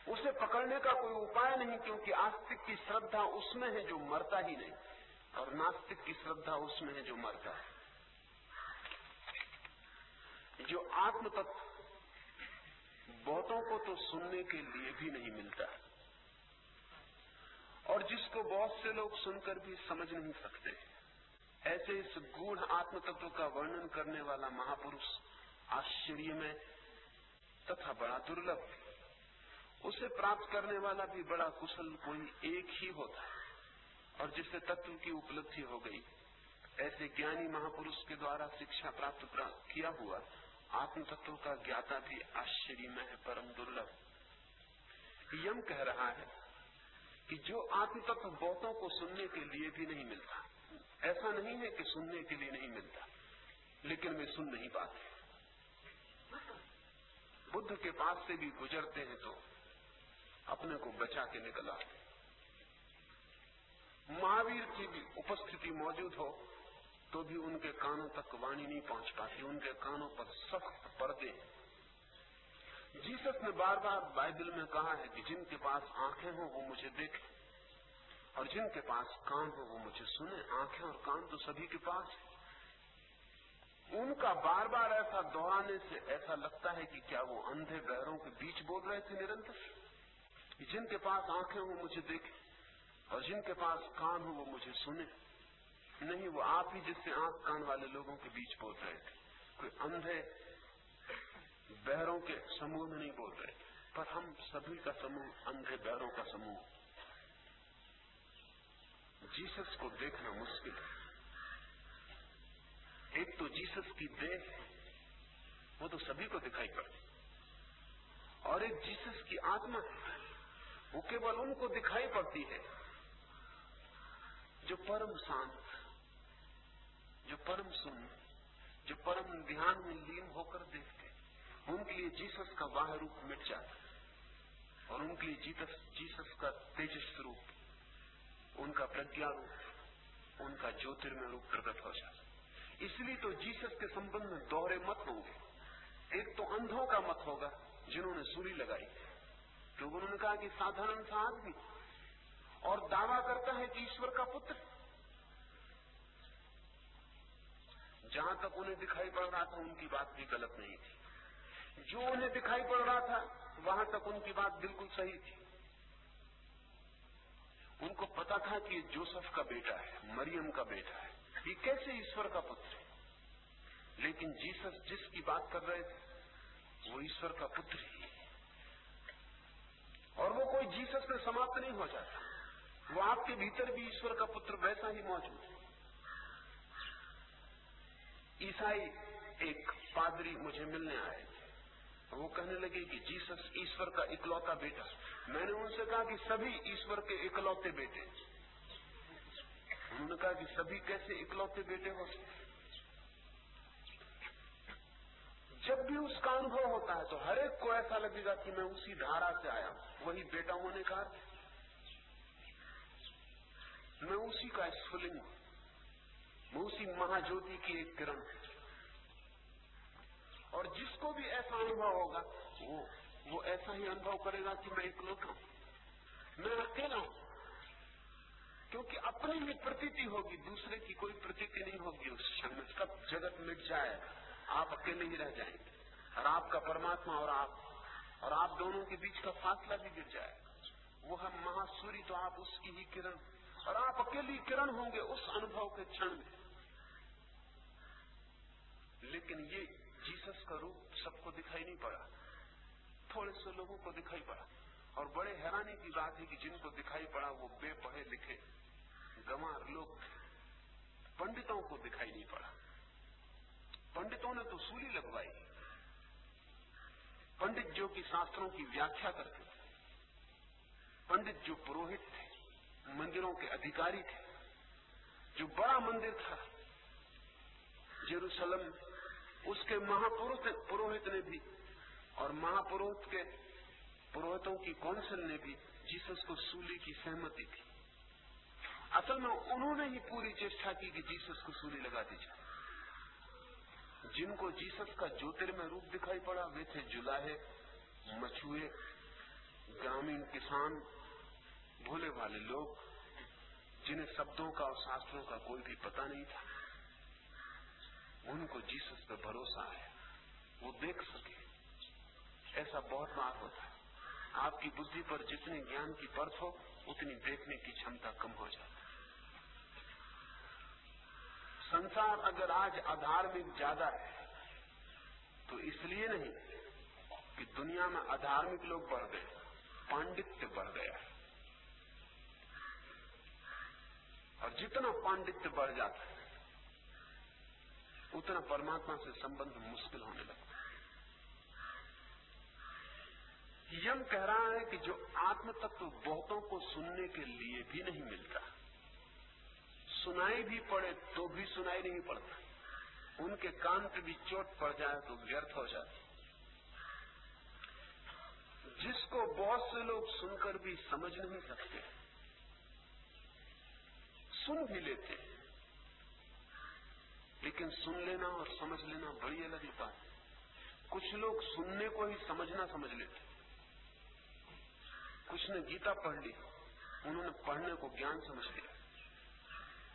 उसे पकड़ने का कोई उपाय नहीं, क्योंकि आस्तिक की श्रद्धा उसमें है जो मरता ही नहीं, और नास्तिक की श्रद्धा उसमें है जो मरता है। जो आत्म तत्व बहुतों को तो सुनने के लिए भी नहीं मिलता और जिसको बहुत से लोग सुनकर भी समझ नहीं सकते। ऐसे इस गूढ़ आत्म तत्व का वर्णन करने वाला महापुरुष आश्चर्य में तथा बड़ा दुर्लभ उसे प्राप्त करने वाला भी बड़ा कुशल कोई एक ही होता है। और जिसे तत्व की उपलब्धि हो गई। ऐसे ज्ञानी महापुरुष के द्वारा शिक्षा प्राप्त किया हुआ आत्म तत्व का ज्ञाता भी आश्चर्य में है, परम दुर्लभ। यम कह रहा है कि जो आत्म तत्व बहुतों को सुनने के लिए भी नहीं मिलता। ऐसा नहीं है कि सुनने के लिए नहीं मिलता, लेकिन वे सुन नहीं पाते। बुद्ध के पास से भी गुजरते हैं तो अपने को बचा के निकल। महावीर की भी उपस्थिति मौजूद हो तो भी उनके कानों तक वाणी नहीं पहुँच पाती। उनके कानों पर सख्त पर्दे। जीसस ने बार बार बाइबल में कहा है कि जिनके पास आँखें हो, वो मुझे देखें, और जिनके पास कान हो, वो मुझे सुने। आँखें और कान तो सभी के पास है। उनका बार बार ऐसा दोहराने से ऐसा लगता है कि क्या वो अंधे बहरों के बीच बोल रहे थे निरंतर? जिनके पास आँखें हो मुझे देखे, और जिनके पास कान हो वो मुझे सुने। नहीं, वो आप ही जिससे आँख कान वाले लोगों के बीच बोल रहे थे। कोई अंधे बहरों के समूह में नहीं बोल रहे। पर हम सभी का समूह अंधे बहरों का समूह। जीसस को देखना मुश्किल है। एक तो जीसस की देह, वो तो सभी को दिखाई पड़ती। और एक जीसस की आत्मा वो केवल उनको दिखाई पड़ती है। जो परम शांत, जो परम सुन जो परम ध्यान में लीन होकर देखते उनके लिए जीसस का बाह्य रूप मिट जाता है। और उनके लिए जीसस जीसस का तेजस रूप, उनका प्रज्ञा रूप, उनका ज्योतिर्मय रूप प्रकट हो जाता इसलिए तो जीसस के संबंध में दोहरे मत होंगे। एक तो अंधों का मत होगा, जिन्होंने सूरी लगाई तो उन्होंने कहा कि साधारण सा आदमी और दावा करता है कि ईश्वर का पुत्र। जहाँ तक उन्हें दिखाई पड़ रहा था, उनकी बात भी गलत नहीं थी। जो उन्हें दिखाई पड़ रहा था, वहाँ तक उनकी बात बिल्कुल सही थी। उनको पता था कि ये जोसेफ का बेटा है, मरियम का बेटा है। ये कैसे ईश्वर का पुत्र है? लेकिन जीसस जिसकी बात कर रहे थे, वो ईश्वर का पुत्र ही और वो कोई जीसस में समाप्त नहीं हो जाता। वो आपके भीतर भी ईश्वर का पुत्र वैसा ही मौजूद है। ईसाई एक पादरी मुझे मिलने आए वो कहने लगे कि जीसस ईश्वर का इकलौता बेटा मैंने उनसे कहा कि सभी ईश्वर के इकलौते बेटे उन्होंने कहा कि सभी कैसे इकलौते बेटे हो सकते जब भी उसका अनुभव होता है तो हर एक को ऐसा लगेगा कि मैं उसी धारा से आया वही बेटा होने का मैं उसी का स्फुलिंग मैं उसी महाज्योति की एक किरण और जिसको भी ऐसा अनुभव होगा, वो वो ऐसा ही अनुभव करेगा कि मैं इकलौता हूँ। मैं अकेला हूँ। क्योंकि अपनी ही प्रतीति होगी, दूसरे की कोई प्रतीति नहीं होगी उस क्षण में। सब जगत मिट जाएगा। आप अकेले ही रह जाएँगे। और आपका परमात्मा और आप और आप दोनों के बीच का फासला भी गिर जाएगा। वो है महासूरी तो आप उसकी ही किरण। और आप अकेली किरण होंगे उस अनुभव के क्षण में। लेकिन ये जीसस का रूप सबको दिखाई नहीं पड़ा। थोड़े से लोगों को दिखाई पड़ा। और बड़े हैरानी की बात है कि जिनको दिखाई पड़ा, वो बेपढ़े लिखे, गंवार लोग, पंडितों को दिखाई नहीं पड़ा। पंडितों ने तो सूली लगवाई। पंडित जो कि शास्त्रों की व्याख्या करते थे। पंडित जो पुरोहित थे, मंदिरों के अधिकारी थे, जो बड़ा मंदिर था, जेरूसलम, उसके महापुरुष पुरोहित ने भी, और महापुरोहित के पुरोहितों की कौंसिल ने भी जीसस को सूली की सहमति थी असल में उन्होंने ही पूरी चेष्टा की कि जीसस को सूली लगा दी जाए। जिनको जीसस का ज्योतिर्मय रूप दिखाई पड़ा, वे थे जुलाहे, मछुए, ग्रामीण किसान, भोले वाले लोग, जिन्हें शब्दों का और शास्त्रों का कोई भी पता नहीं था। उनको जीसस पे भरोसा है। वो देख सके। ऐसा बहुत बार होता है। आपकी बुद्धि पर जितने ज्ञान की परत हो, उतनी देखने की क्षमता कम हो जाती संसार अगर आज अधार्मिक ज़्यादा है तो इसलिए नहीं कि दुनिया में अधार्मिक लोग बढ़ गए, पांडित्य बढ़ गया है। और जितना पांडित्य बढ़ जाता है, उतना परमात्मा से संबंध मुश्किल होने लगता है। यम कह रहा है कि जो आत्म तत्व बहुतों को सुनने के लिए भी नहीं मिलता। सुनाई भी पड़े तो भी सुनाई नहीं पड़ता। उनके कान पे भी चोट पड़ जाए तो व्यर्थ हो जाती। जिसको बहुत से लोग सुनकर भी समझ नहीं सकते, सुन भी लेते लेकिन सुन लेना और समझ लेना बड़ी अलग ही बात कुछ लोग सुनने को ही समझना समझ लेते कुछ ने गीता पढ़ ली, उन्होंने पढ़ने को ज्ञान समझ लिया।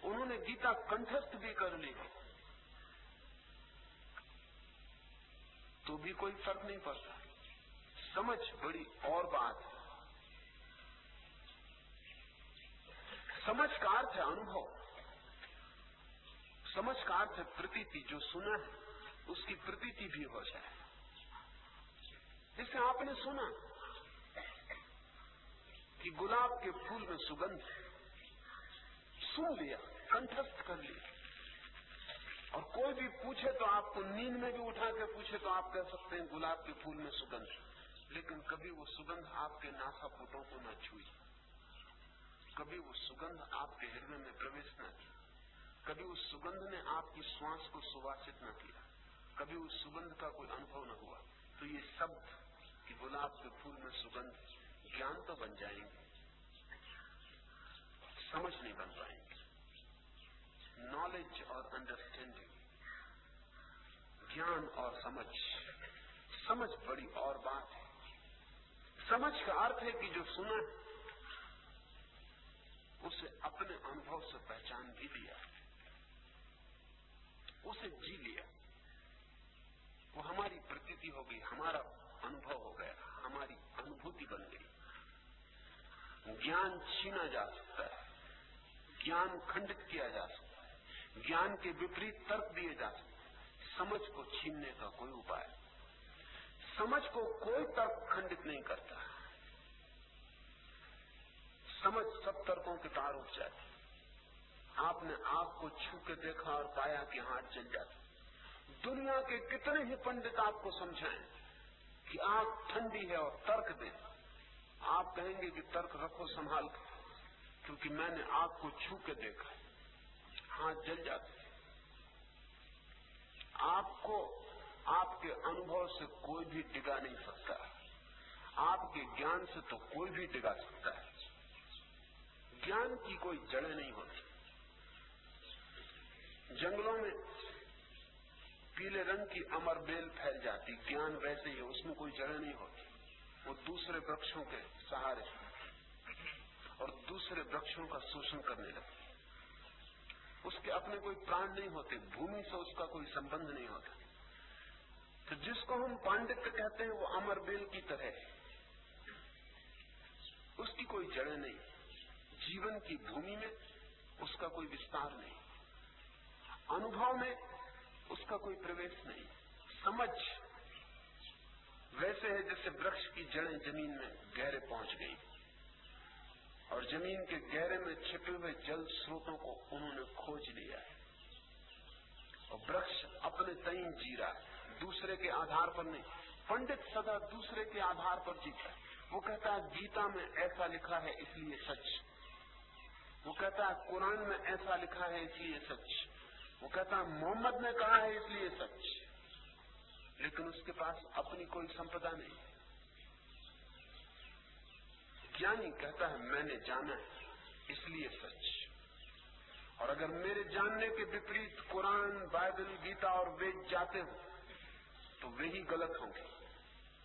उन्होंने गीता कंठस्थ भी कर ली। तो भी कोई फ़र्क नहीं पड़ता। समझ बड़ी और बात। है समझ का अर्थ है अनुभव। समझ का अर्थ है प्रतीति। जो सुना है, उसकी प्रतीति भी हो जाए। जिसे आपने सुना कि गुलाब के फूल में सुगंध सुन लिया। कंठस्थ कर लिया और कोई भी पूछे तो आपको नींद में भी उठा के पूछे तो आप कह सकते हैं, गुलाब के फूल में सुगंध। लेकिन कभी वो सुगंध आपके नासा नासापुटों को न छुई। कभी वो सुगंध आपके हृदय में प्रवेश न की कभी उस सुगंध ने आपकी श्वास को सुवासित न किया। कभी उस सुगंध का कोई अनुभव न हुआ। तो ये शब्द कि गुलाब के फूल में सुगंध ज्ञान तो बन जाएँगे। समझ नहीं बन पाएँगे। नॉलेज और अंडरस्टैंडिंग ज्ञान और समझ समझ बड़ी और बात है समझ का अर्थ है कि जो सुना उसे अपने अनुभव से पहचान भी लिया उसे जी लिया वो हमारी प्रतीति हो गई हमारा अनुभव हो गया हमारी अनुभूति बन गई ज्ञान छीना जा सकता है ज्ञान खंडित किया जा सकता है ज्ञान के विपरीत तर्क दिए जा सकते हैं। समझ को छीनने का कोई उपाय समझ को कोई तर्क खंडित नहीं करता। समझ सब तर्कों के तार उठ जाती आपने आप को छू के देखा और पाया कि हाथ जल जाता दुनिया के कितने ही पंडित आपको समझाएँ कि आप ठंडी है और तर्क दे। आप कहेंगे कि तर्क रखो, संभाल क्योंकि मैंने आग को छू के देखा हाथ जल जाते आपको आपके अनुभव से कोई भी डिगा नहीं सकता। आपके ज्ञान से तो कोई भी डिगा सकता है। ज्ञान की कोई जड़ें नहीं होती। जंगलों में पीले रंग की अमर बेल फैल जाती। ज्ञान वैसे ही, उसमें कोई जड़ें नहीं होती। वो दूसरे वृक्षों के सहारे और दूसरे वृक्षों का शोषण करने लगती। उसके अपने कोई प्राण नहीं होते, भूमि से उसका कोई संबंध नहीं होता। तो जिसको हम पांडित्य कहते हैं, वो अमर बेल की तरह है। उसकी कोई जड़ें नहीं। जीवन की भूमि में उसका कोई विस्तार नहीं। अनुभव में उसका कोई प्रवेश नहीं। समझ वैसे है जैसे वृक्ष की जड़ें ज़मीन में गहरे पहुँच गई। और ज़मीन के गहरे में छिपे हुए जल स्रोतों को उन्होंने खोज लिया है। और वृक्ष अपने तई जीरा, दूसरे के आधार पर नहीं, पंडित सदा दूसरे के आधार पर जीता है। वो कहता है, गीता में ऐसा लिखा है, इसलिए सच। वो कहता है, कुरान में ऐसा लिखा है, इसलिए सच। वो कहता है, मोहम्मद ने कहा है, इसलिए सच। लेकिन उसके पास अपनी कोई संपदा नहीं। ज्ञानी कहता है, मैंने जाना है, इसलिए सच। और अगर मेरे जानने के विपरीत कुरान, बाइबल, गीता और वेद जाते हो तो वे ही गलत होंगे।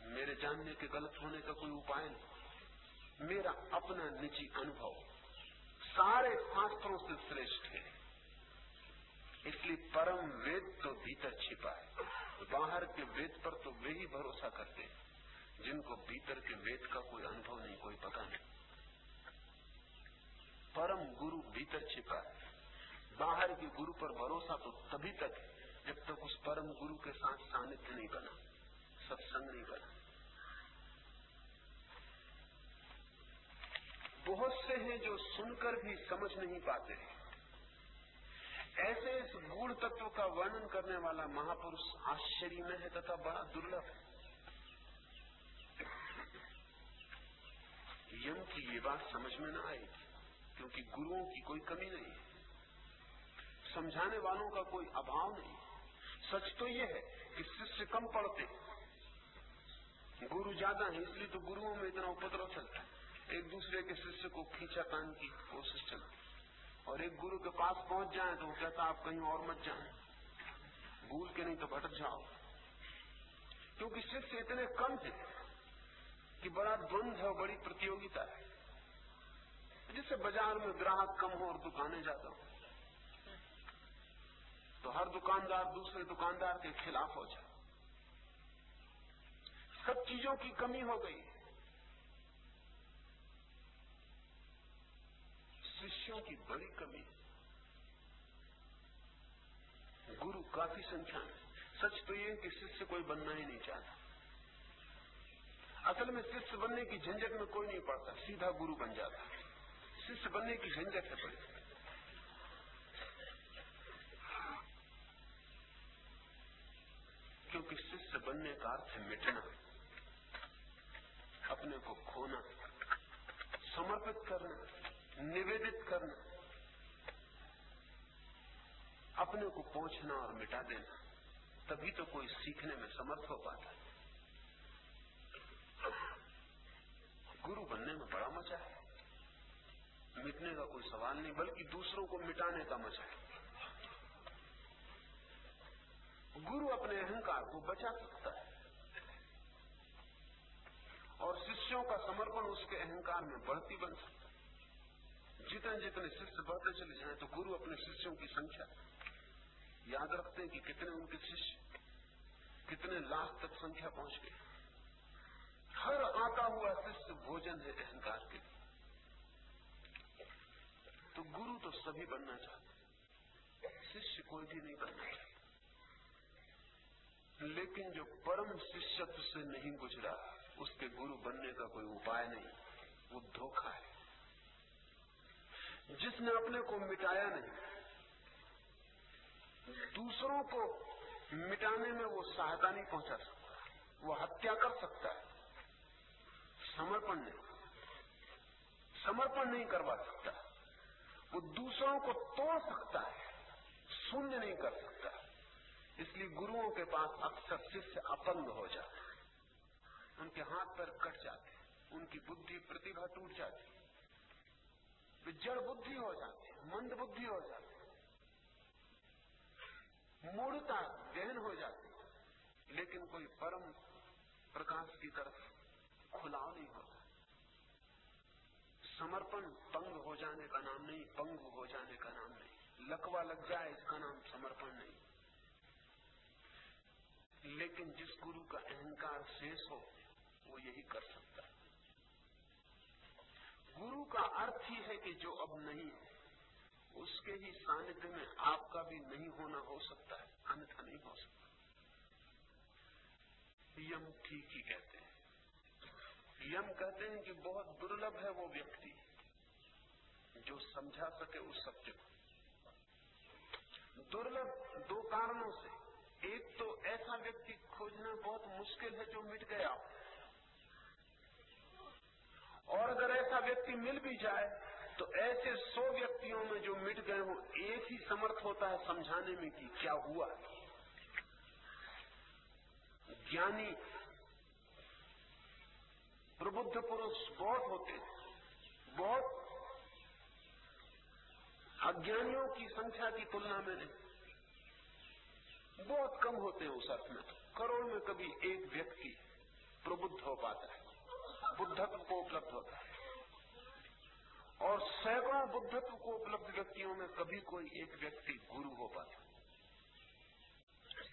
मेरे जानने के गलत होने का कोई उपाय नहीं। मेरा अपना निजी अनुभव सारे शास्त्रों से श्रेष्ठ है। इसलिए परम वेद तो भीतर छिपा है। बाहर के वेद पर तो वे ही भरोसा करते हैं। जिनको भीतर के वेद का कोई अनुभव नहीं, कोई पता नहीं। परम गुरु भीतर छिपा है। बाहर के गुरु पर भरोसा तो तभी तक जब तक उस परम गुरु के साथ सानिध्य नहीं बना, सत्संग नहीं बना। बहुत से हैं जो सुनकर भी समझ नहीं पाते ऐसे इस गूढ़ तत्व का वर्णन करने वाला महापुरुष आश्चर्य में है तथा बड़ा दुर्लभ है। यम की ये बात समझ में न आएगी क्योंकि गुरुओं की कोई कमी नहीं। है समझाने वालों का कोई अभाव नहीं। सच तो ये है कि शिष्य कम पढ़ते गुरु ज़्यादा है, इसलिए तो गुरुओं में इतना उपद्रव चलता है। एक दूसरे के शिष्य को खींचा तान की कोशिश चलती और एक गुरु के पास पहुँच जाए तो वो कहता आप कहीं और मत जाए। भूल के नहीं तो भटक जाओ। क्योंकि शिष्य इतने कम थे कि बड़ा द्वंद्व है, बड़ी प्रतियोगिता है। जिससे बाज़ार में ग्राहक कम हो और दुकानें ज़्यादा हो। तो हर दुकानदार दूसरे दुकानदार के खिलाफ हो जाए। सब चीज़ों की कमी हो गई। शिष्यों की बड़ी कमी। गुरु काफ़ी संख्या में। सच तो ये कि शिष्य कोई बनना ही नहीं चाहता। असल में शिष्य बनने की झंझट में कोई नहीं पड़ता, सीधा गुरु बन जाता शिष्य बनने की झंझट है बड़ी। क्योंकि शिष्य बनने का अर्थ है मिटना, अपने को खोना, समर्पित करना, निवेदित करना, अपने को पहुँचना और मिटा देना, तभी तो कोई सीखने में समर्थ हो पाता है गुरु बनने में बड़ा मज़ा है मिटने का कोई सवाल नहीं, बल्कि दूसरों को मिटाने का मज़ा है। गुरु अपने अहंकार को बचा सकता है और शिष्यों का समर्पण उसके अहंकार में बढ़ती बन सकता है। जितने जितने शिष्य बढ़ते चले जाए तो गुरु अपने शिष्यों की संख्या याद रखते हैं कि कितने उनके शिष्य, कितने लाख तक संख्या पहुँच गई। हर आता हुआ शिष्य भोजन है अहंकार के तो गुरु तो सभी बनना चाहते शिष्य कोई भी नहीं बनना चाहता। लेकिन जो परम शिष्यत्व से नहीं गुजरा, उसके गुरु बनने का कोई उपाय नहीं। वो धोखा है। जिसने अपने को मिटाया नहीं, दूसरों को मिटाने में वो सहायता नहीं पहुँचा सकता। वो हत्या कर सकता है। समर्पण नहीं। समर्पण नहीं करवा सकता। वो दूसरों को तोड़ सकता है, शून्य नहीं कर सकता। इसलिए गुरुओं के पास अक्सर शिष्य अपंग हो जाते हैं। उनके हाथ पर कट जाते हैं, उनकी बुद्धि प्रतिभा टूट जाती वे जड़ बुद्धि हो जाती मंद बुद्धि हो जाती मूर्ता गहन हो जाती लेकिन कोई परम प्रकाश की तरफ़ खुलाव नहीं होता। समर्पण पंग हो जाने का नाम नहीं, पंग हो जाने का नाम नहीं। लकवा लग जाए, इसका नाम समर्पण नहीं। लेकिन जिस गुरु का अहंकार शेष हो, वो यही कर सकता है। गुरु का अर्थ ही है कि जो अब नहीं है, उसके ही सानिध्य में आपका भी नहीं होना हो सकता है, अन्यथा नहीं हो सकता। यम ठीक ही कहते यम कहते हैं कि बहुत दुर्लभ है वो व्यक्ति जो समझा सके उस सत्य को। दुर्लभ दो कारणों से। एक तो ऐसा व्यक्ति खोजना बहुत मुश्किल है जो मिट गया और अगर ऐसा व्यक्ति मिल भी जाए तो ऐसे सौ व्यक्तियों में जो मिट गए हो एक ही समर्थ होता है समझाने में कि क्या हुआ। ज्ञानी प्रबुद्ध पुरुष बहुत होते बहुत अज्ञानियों की संख्या की तुलना में नहीं। बहुत कम होते हैं उस अर्थ में। करोड़ में कभी एक व्यक्ति प्रबुद्ध हो पाता है, बुद्धत्व को उपलब्ध होता है। और सैकड़ों बुद्धत्व को उपलब्ध व्यक्तियों में कभी कोई एक व्यक्ति गुरु हो पाता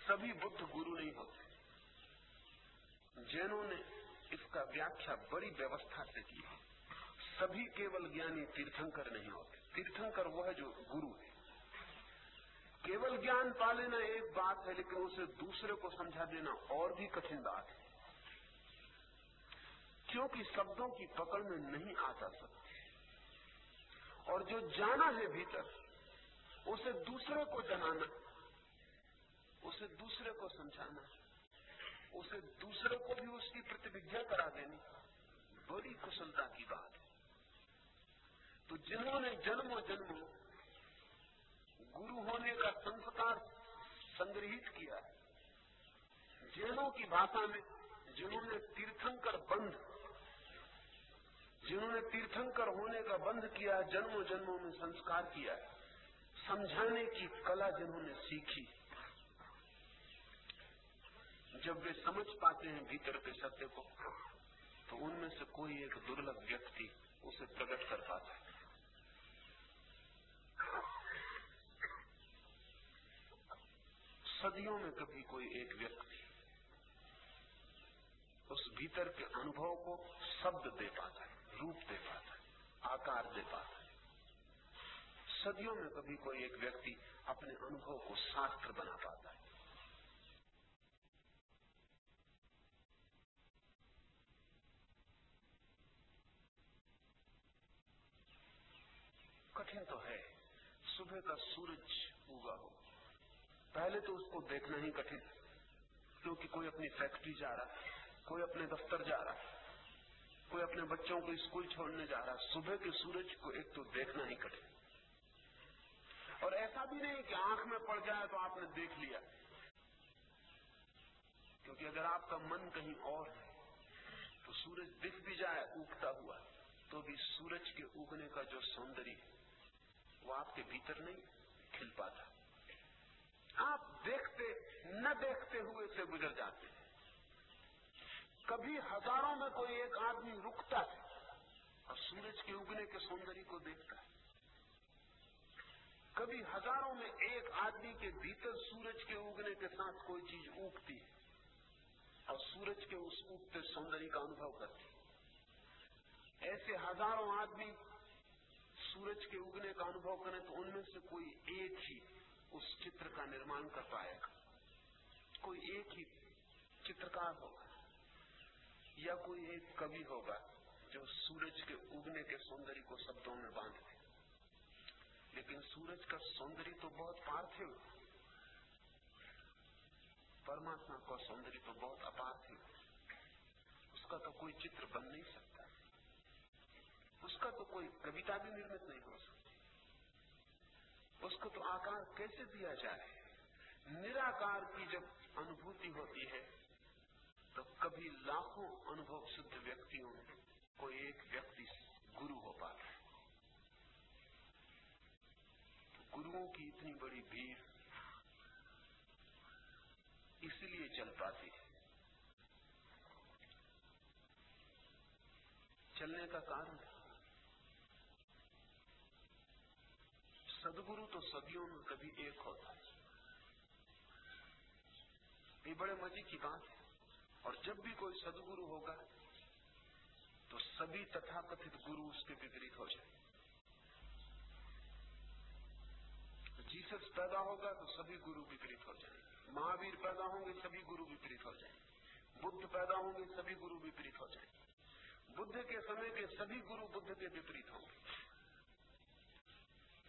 सभी बुद्ध गुरु नहीं होते। जैनों ने इसका व्याख्या बड़ी व्यवस्था से की है। सभी केवल ज्ञानी तीर्थंकर नहीं होते। तीर्थंकर वो है जो गुरु है। केवल ज्ञान पा लेना एक बात है, लेकिन उसे दूसरे को समझा देना और भी कठिन बात है। क्योंकि शब्दों की पकड़ में नहीं आ आता सकते और जो जाना है भीतर, उसे दूसरे को जनाना, उसे दूसरे को समझाना उसे दूसरे को भी उसकी प्रतिविज्ञा करा देनी। बड़ी कुशलता की बात है। तो जिन्होंने जन्मों जन्मों गुरु होने का संस्कार संग्रहित किया जैनों की भाषा में जिन्होंने तीर्थंकर बंध जिन्होंने तीर्थंकर होने का बंध किया जन्मों जन्मों में संस्कार किया समझाने की कला जिन्होंने सीखी जब वे समझ पाते हैं भीतर के सत्य को तो उनमें से कोई एक दुर्लभ व्यक्ति उसे प्रकट कर पाता है। सदियों में कभी कोई एक व्यक्ति उस भीतर के अनुभव को शब्द दे पाता है, रूप दे पाता है, आकार दे पाता है। सदियों में कभी कोई एक व्यक्ति अपने अनुभव को शास्त्र बना पाता है। कठिन तो है। सुबह का सूरज उगा हो। पहले तो उसको देखना ही कठिन। क्योंकि कोई अपनी फैक्ट्री जा रहा है, कोई अपने दफ्तर जा रहा है, कोई अपने बच्चों को स्कूल छोड़ने जा रहा है। सुबह के सूरज को एक तो देखना ही कठिन। और ऐसा भी नहीं कि आँख में पड़ जाए तो आपने देख लिया। क्योंकि अगर आपका मन कहीं और है तो सूरज दिख भी जाए, उगता हुआ तो भी सूरज के उगने का जो सौंदर्य है वो आपके भीतर नहीं खिल पाता। आप देखते, न देखते हुए से गुजर जाते हैं। कभी हज़ारों में कोई एक आदमी रुकता है और सूरज के उगने के सौंदर्य को देखता है। कभी हज़ारों में एक आदमी के भीतर सूरज के उगने के साथ कोई चीज़ उगती है और सूरज के उस उगते सौंदर्य का अनुभव करती है। ऐसे हज़ारों आदमी सूरज के उगने का अनुभव करें तो उनमें से कोई एक ही उस चित्र का निर्माण कर पाएगा। कोई एक ही चित्रकार होगा या कोई एक कवि होगा जो सूरज के उगने के सौंदर्य को शब्दों में बाँध दे। लेकिन सूरज का सौंदर्य तो बहुत पार्थिव परमात्मा का सौंदर्य तो बहुत अपार्थिव उसका तो कोई चित्र बन नहीं सकता। उसका तो कोई कविता भी निर्मित नहीं हो सकती। उसको तो आकार कैसे दिया जाए? निराकार की जब अनुभूति होती है तो कभी लाखों अनुभव सिद्ध व्यक्तियों में कोई एक व्यक्ति गुरु हो पाता है। तो गुरुओं की इतनी बड़ी भीड़ इसलिए चल पाती है। चलने का कारण सदगुरु तो सदियों में कभी एक होता है। ये बड़े मज़े की बात है। और जब भी कोई सदगुरु होगा तो सभी तथाकथित गुरु उसके विपरीत हो जाए जीसस पैदा होगा तो सभी गुरु विपरीत हो जाएँगे। महावीर पैदा होंगे, सभी गुरु विपरीत हो जाएँगे। बुद्ध पैदा होंगे, सभी गुरु विपरीत हो जाएँगे। बुद्ध के समय के सभी गुरु बुद्ध के विपरीत होंगे।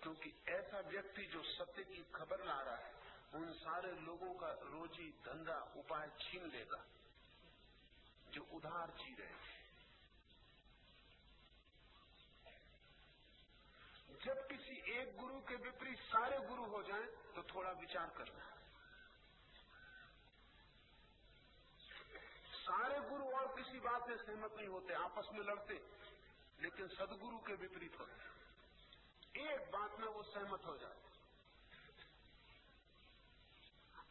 क्योंकि ऐसा व्यक्ति जो सत्य की खबर ला रहा है उन सारे लोगों का रोजी धंधा उपाय छीन लेगा, जो उधार जी रहे थे जब किसी एक गुरु के विपरीत सारे गुरु हो जाएँ तो थोड़ा विचार करना सारे गुरु और किसी बात में सहमत नहीं होते, आपस में लड़ते, लेकिन सदगुरु के विपरीत होते एक बात में वो सहमत हो जाते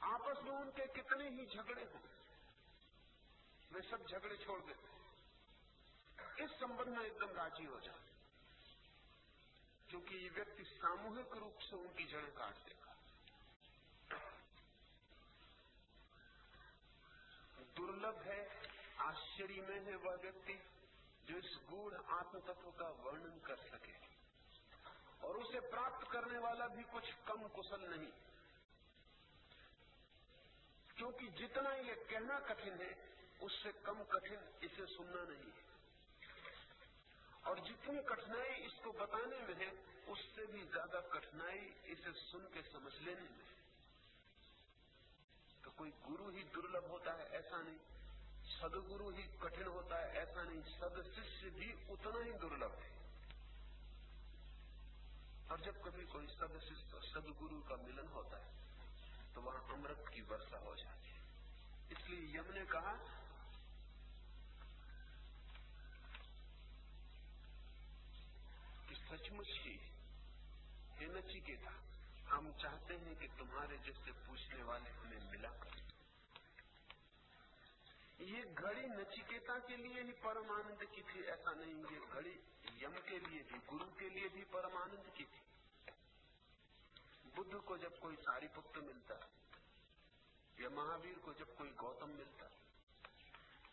आपस में उनके कितने ही झगड़े हों, वे सब झगड़े छोड़ देते इस संबंध में एकदम राज़ी हो जाते क्योंकि ये व्यक्ति सामूहिक रूप से उनकी जड़ें काट देगा दुर्लभ है, आश्चर्य में है वह व्यक्ति जो इस गूढ़ आत्म तत्व का वर्णन कर सके। और उसे प्राप्त करने वाला भी कुछ कम कुशल नहीं। क्योंकि जितना ये कहना कठिन है, उससे कम कठिन इसे सुनना नहीं है। और जितनी कठिनाई इसको बताने में है, उससे भी ज़्यादा कठिनाई इसे सुन के समझ लेने में है। तो कोई गुरु ही दुर्लभ होता है, ऐसा नहीं। सदगुरु ही कठिन होता है, ऐसा नहीं। सद शिष्य भी उतना ही दुर्लभ है। और जब कभी कोई सद शिष्य सदगुरु का मिलन होता है तो वहाँ अमृत की वर्षा हो जाती है। इसलिए यम ने कहा, कि सचमुच ही हे नचिकेता, हम चाहते हैं कि तुम्हारे जैसे पूछने वाले हमें मिला करें। ये घड़ी नचिकेता के लिए ही परम आनंद की थी, ऐसा नहीं, ये घड़ी यम के लिए भी, गुरु के लिए भी परमानंद की थी। बुद्ध को जब कोई सारी पुत्र मिलता, या महावीर को जब कोई गौतम मिलता,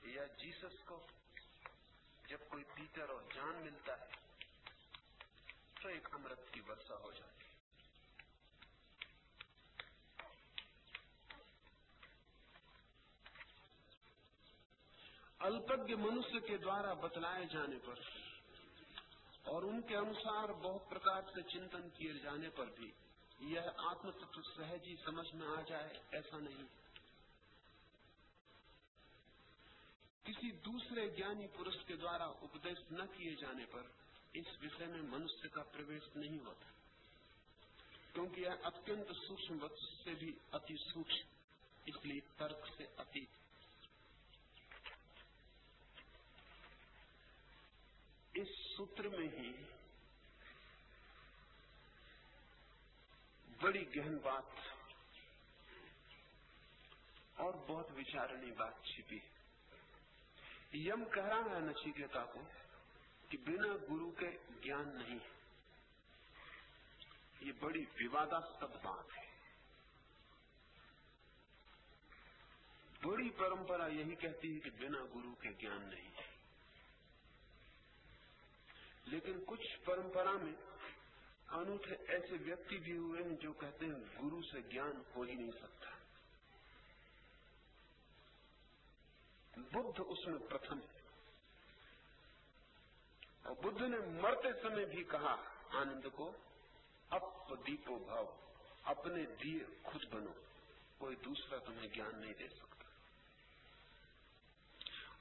या जीसस को जब कोई पीटर और जान मिलता है तो एक अमृत की वर्षा हो जाती। अल्पज्ञ मनुष्य के द्वारा बतलाए जाने पर और उनके अनुसार बहुत प्रकार से चिंतन किए जाने पर भी यह आत्म तत्व सहज ही समझ में आ जाए, ऐसा नहीं। किसी दूसरे ज्ञानी पुरुष के द्वारा उपदेश न किए जाने पर इस विषय में मनुष्य का प्रवेश नहीं होता, क्योंकि यह अत्यंत सूक्ष्म वस्तु से भी अति सूक्ष्म, इसलिए तर्क से अतीत इस सूत्र में ही बड़ी गहन बात और बहुत विचारणी बात छिपी यम कह रहा है नचिकेता को कि बिना गुरु के ज्ञान नहीं ये बड़ी विवादास्पद बात है। बड़ी परंपरा यही कहती है कि बिना गुरु के ज्ञान नहीं लेकिन कुछ परंपरा में अनूठे ऐसे व्यक्ति भी हुए हैं जो कहते हैं, गुरु से ज्ञान हो ही नहीं सकता। बुद्ध उसमें प्रथम और बुद्ध ने मरते समय भी कहा, आनंद को अप दीपो भाव, अपने दिए खुद बनो, कोई दूसरा तुम्हें ज्ञान नहीं दे सकता।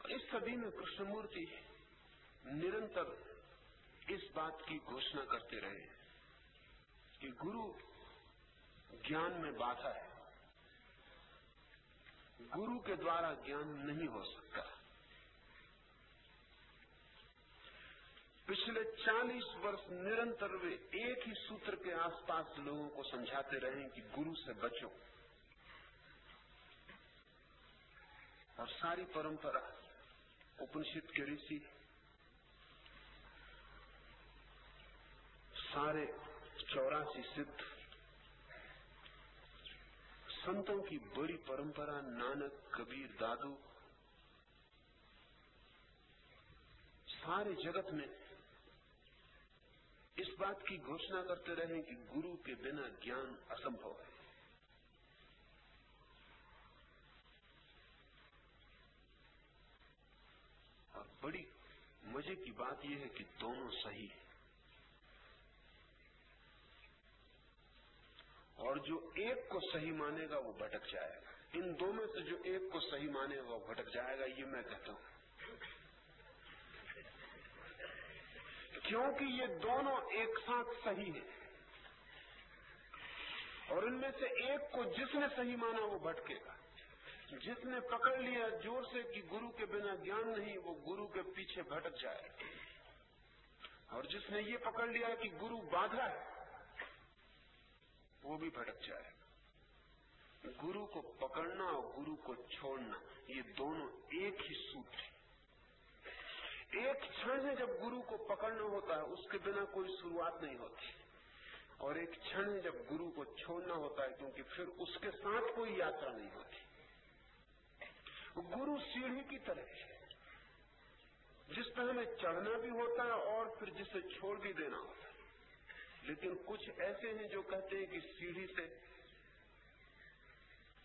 और इस सदी में कृष्णमूर्ति निरंतर इस बात की घोषणा करते रहे कि गुरु ज्ञान में बाधा है। गुरु के द्वारा ज्ञान नहीं हो सकता। पिछले 40 वर्ष निरंतर वे एक ही सूत्र के आसपास लोगों को समझाते रहे कि गुरु से बचो। और सारी परंपरा उपनिषद के ऋषि सारे चौरासी सिद्ध संतों की बड़ी परंपरा, नानक, कबीर, दादू, सारे जगत में इस बात की घोषणा करते रहे कि गुरु के बिना ज्ञान असंभव है। और बड़ी मज़े की बात यह है कि दोनों सही है। और जो एक को सही मानेगा वो भटक जाएगा। इन दो में से जो एक को सही मानेगा वो भटक जाएगा, ये मैं कहता हूँ। क्योंकि ये दोनों एक साथ सही है। और इनमें से एक को जिसने सही माना वो भटकेगा। जिसने पकड़ लिया ज़ोर से कि गुरु के बिना ज्ञान नहीं, वो गुरु के पीछे भटक जाए और जिसने ये पकड़ लिया कि गुरु बाधा है वो भी भटक जाएगा गुरु को पकड़ना और गुरु को छोड़ना, ये दोनों एक ही सूत्र है। एक क्षण है जब गुरु को पकड़ना होता है, उसके बिना कोई शुरुआत नहीं होती। और एक क्षण है जब गुरु को छोड़ना होता है, क्योंकि फिर उसके साथ कोई यात्रा नहीं होती। गुरु सीढ़ी की तरह है। जिस पर हमें चढ़ना भी होता है और फिर जिसे छोड़ भी देना होता है। लेकिन कुछ ऐसे हैं जो कहते हैं कि सीढ़ी से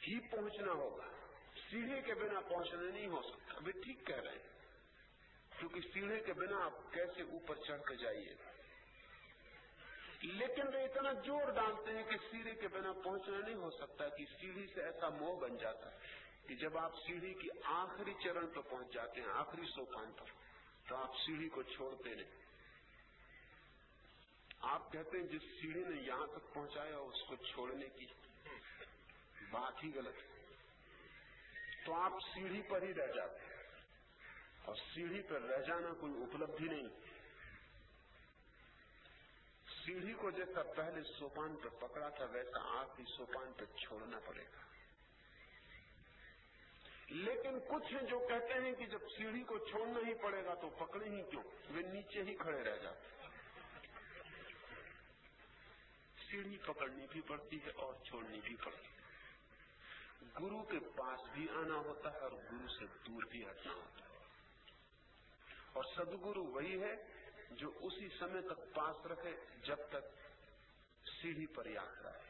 ही पहुँचना होगा। सीढ़ी के बिना पहुँचना नहीं हो सकता। वे ठीक कह रहे हैं। क्योंकि सीढ़े के बिना आप कैसे ऊपर चढ़ के जाइए? लेकिन वे इतना ज़ोर डालते हैं कि सीढ़ी के बिना पहुँचना नहीं हो सकता कि सीढ़ी से ऐसा मोह बन जाता है कि जब आप सीढ़ी की आखिरी चरण पर पहुँच जाते हैं, आखिरी सोपान पर तो आप सीढ़ी को छोड़ते नहीं। आप कहते हैं जिस सीढ़ी ने यहाँ तक पहुँचाया उसको छोड़ने की बात ही गलत है। तो आप सीढ़ी पर ही रह जाते हैं। और सीढ़ी पर रह जाना कोई उपलब्धि नहीं। सीढ़ी को जैसा पहले सोपान पर पकड़ा था, वैसा आखिरी सोपान पर छोड़ना पड़ेगा। लेकिन कुछ हैं जो कहते हैं कि जब सीढ़ी को छोड़ना ही पड़ेगा तो पकड़े ही क्यों? वे नीचे ही खड़े रह जाते सीढ़ी पकड़नी भी पड़ती है और छोड़नी भी पड़ती है। गुरु के पास भी आना होता है और गुरु से दूर भी हटना होता है। और सदगुरु वही है जो उसी समय तक पास रखे जब तक सीढ़ी पर यात्रा है।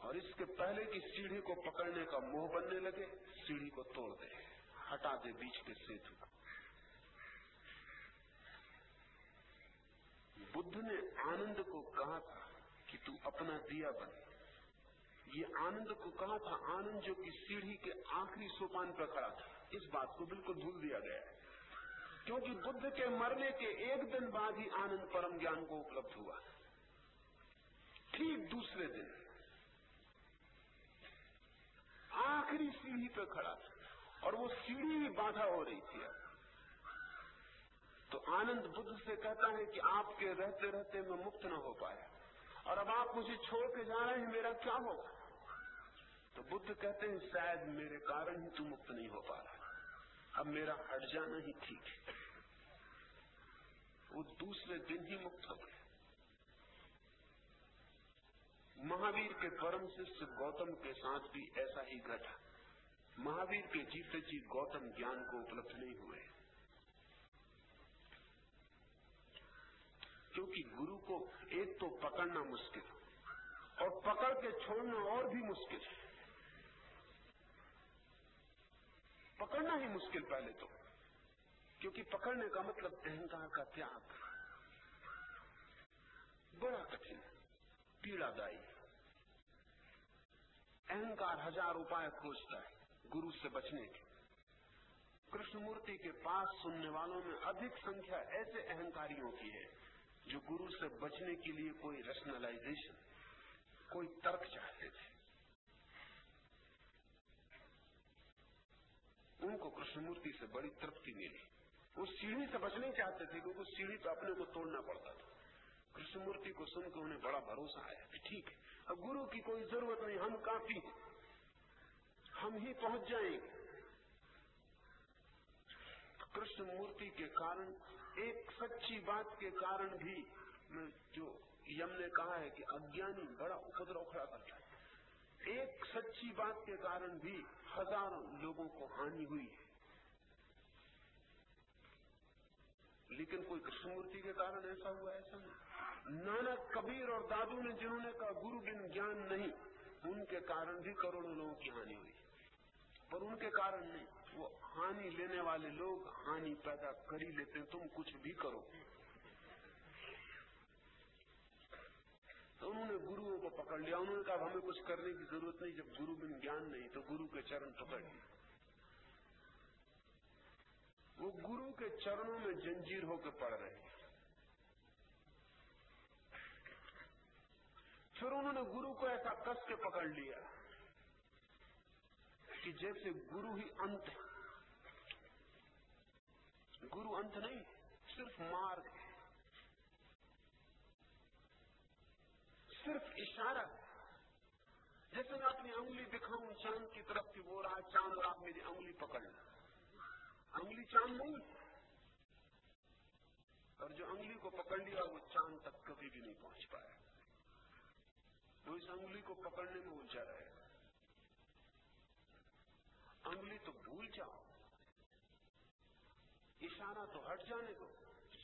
और इसके पहले की सीढ़ी को पकड़ने का मोह बनने लगे, सीढ़ी को तोड़ दे, हटा दे, बीच के सेतु को बुद्ध ने आनंद को कहा था कि तू अपना दिया बन। ये आनंद को कहा था, आनंद जो कि सीढ़ी के आखिरी सोपान पर खड़ा था। इस बात को बिल्कुल भूल दिया गया है। क्योंकि बुद्ध के मरने के एक दिन बाद ही आनंद परम ज्ञान को उपलब्ध हुआ। ठीक दूसरे दिन आखिरी सीढ़ी पर खड़ा था और वो सीढ़ी भी बाधा हो रही थी। तो आनंद बुद्ध से कहता है कि आपके रहते रहते मैं मुक्त न हो पाया। और अब आप मुझे छोड़ के जा रहे हैं, मेरा क्या होगा? तो बुद्ध कहते हैं, शायद मेरे कारण ही तू मुक्त नहीं हो पा रहा अब मेरा हट जाना ही ठीक है। वो दूसरे दिन ही मुक्त हो गए महावीर के परम शिष्य गौतम के साथ भी ऐसा ही घटा। महावीर के जीते जी गौतम ज्ञान को उपलब्ध नहीं हुए। क्योंकि गुरु को एक तो पकड़ना मुश्किल और पकड़ के छोड़ना और भी मुश्किल। पकड़ना ही मुश्किल पहले तो क्योंकि पकड़ने का मतलब अहंकार का त्याग। बड़ा कठिन, पीड़ादायी। अहंकार हज़ार उपाय खोजता है गुरु से बचने के। कृष्णमूर्ति के पास सुनने वालों में अधिक संख्या ऐसे अहंकारियों की है जो गुरु से बचने के लिए कोई रेशनलाइजेशन कोई तर्क चाहते थे। उनको कृष्णमूर्ति से बड़ी तृप्ति मिली। वो सीढ़ी से बचने चाहते थे, क्योंकि सीढ़ी पे अपने को तोड़ना पड़ता था। कृष्णमूर्ति को सुनकर उन्हें बड़ा भरोसा आया कि ठीक है, अब गुरु की कोई ज़रूरत नहीं, हम काफ़ी हम ही पहुँच जाएँगे। कृष्ण मूर्ति के कारण एक सच्ची बात के कारण भी जो यम ने कहा है कि अज्ञानी बड़ा उपद्रव खड़ा करता है एक सच्ची बात के कारण भी हज़ारों लोगों को हानि हुई है। लेकिन कोई कृष्णमूर्ति के कारण ऐसा हुआ, ऐसा नहीं। नानक कबीर और दादू ने जिन्होंने कहा, गुरु बिन ज्ञान नहीं, उनके कारण भी करोड़ों लोगों की हानि हुई। पर उनके कारण नहीं। वो हानि लेने वाले लोग हानि पैदा कर ही लेते तुम कुछ भी करो। तो उन्होंने गुरुओं को पकड़ लिया। उन्होंने कहा हमें कुछ करने की ज़रूरत नहीं, जब गुरु बिन ज्ञान नहीं तो गुरु के चरण पकड़ लिए। वो गुरु के चरणों में जंजीर होकर पड़ रहे फिर उन्होंने गुरु को ऐसा कस के पकड़ लिया कि जैसे गुरु ही अंत है गुरु अंत नहीं, सिर्फ़ मार्ग सिर्फ़ इशारा जैसे मैं अपनी उंगली दिखाऊँ, चाँद की तरफ़ की वो रहा, चाँद और आप मेरी उंगली पकड़ना उंगली चाँद नहीं। और जो उंगली को पकड़ लिया, वो चाँद तक कभी भी नहीं पहुँच पाया। वो इस उंगली को पकड़ने में उलझा रहेगा उंगली तो भूल जाओ। इशारा तो हट जाने दो।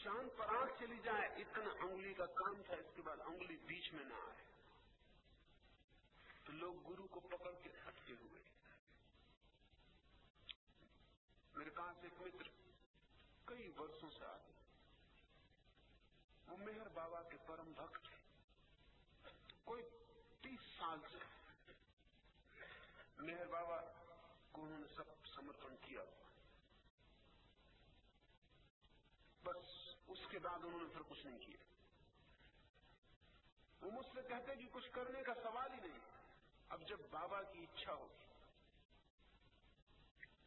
चाँद पर आँख चली जाए, इतना उंगली का काम था, इसके बाद उंगली बीच में ना आए। तो लोग गुरु को पकड़ के अटके हुए। मेरे पास एक मित्र कई वर्षों से आते वो मेहर बाबा के परम भक्त थे कोई तीस साल से। मेहर बाबा को उन्होंने सब समर्पण किया हुआ बस उसके बाद उन्होंने फिर कुछ नहीं किया। वो मुझसे कहते कि कुछ करने का सवाल ही नहीं। अब जब बाबा की इच्छा होगी,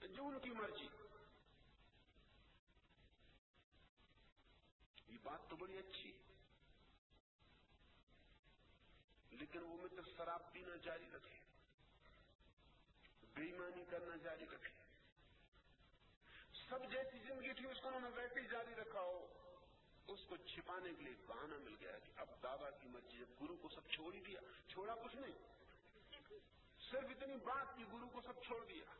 जो उनकी मर्ज़ी। ये बात तो बड़ी अच्छी लेकिन वो मित्र शराब पीना जारी रखे। बेईमानी करना जारी रखे। सब जैसी ज़िंदगी थी, उसको उन्होंने वैसे ही जारी रखा हो। उसको छिपाने के लिए बहाना मिल गया कि अब बाबा की मर्ज़ी जब गुरु को सब छोड़ ही दिया। छोड़ा कुछ नहीं। सिर्फ़ इतनी बात कि गुरु को सब छोड़ दिया।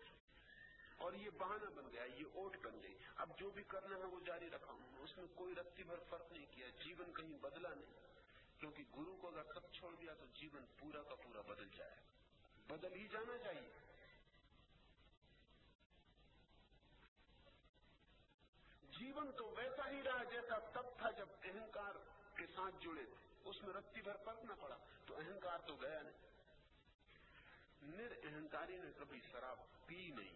और ये बहाना बन गया, ये ओट बन गई। अब जो भी करना है वो जारी रखा हूँ। उसमें कोई रत्ती भर फ़र्क नहीं किया, जीवन कहीं बदला नहीं। क्योंकि गुरु को अगर सब छोड़ दिया तो जीवन पूरा का पूरा बदल जाए बदल ही जाना चाहिए। जीवन तो वैसा ही रहा जैसा तब था जब अहंकार के साथ जुड़े थे। उसमें रत्ती भर फ़र्क न पड़ा तो अहंकार तो गया नहीं। निरअहंकारी ने कभी शराब पी नहीं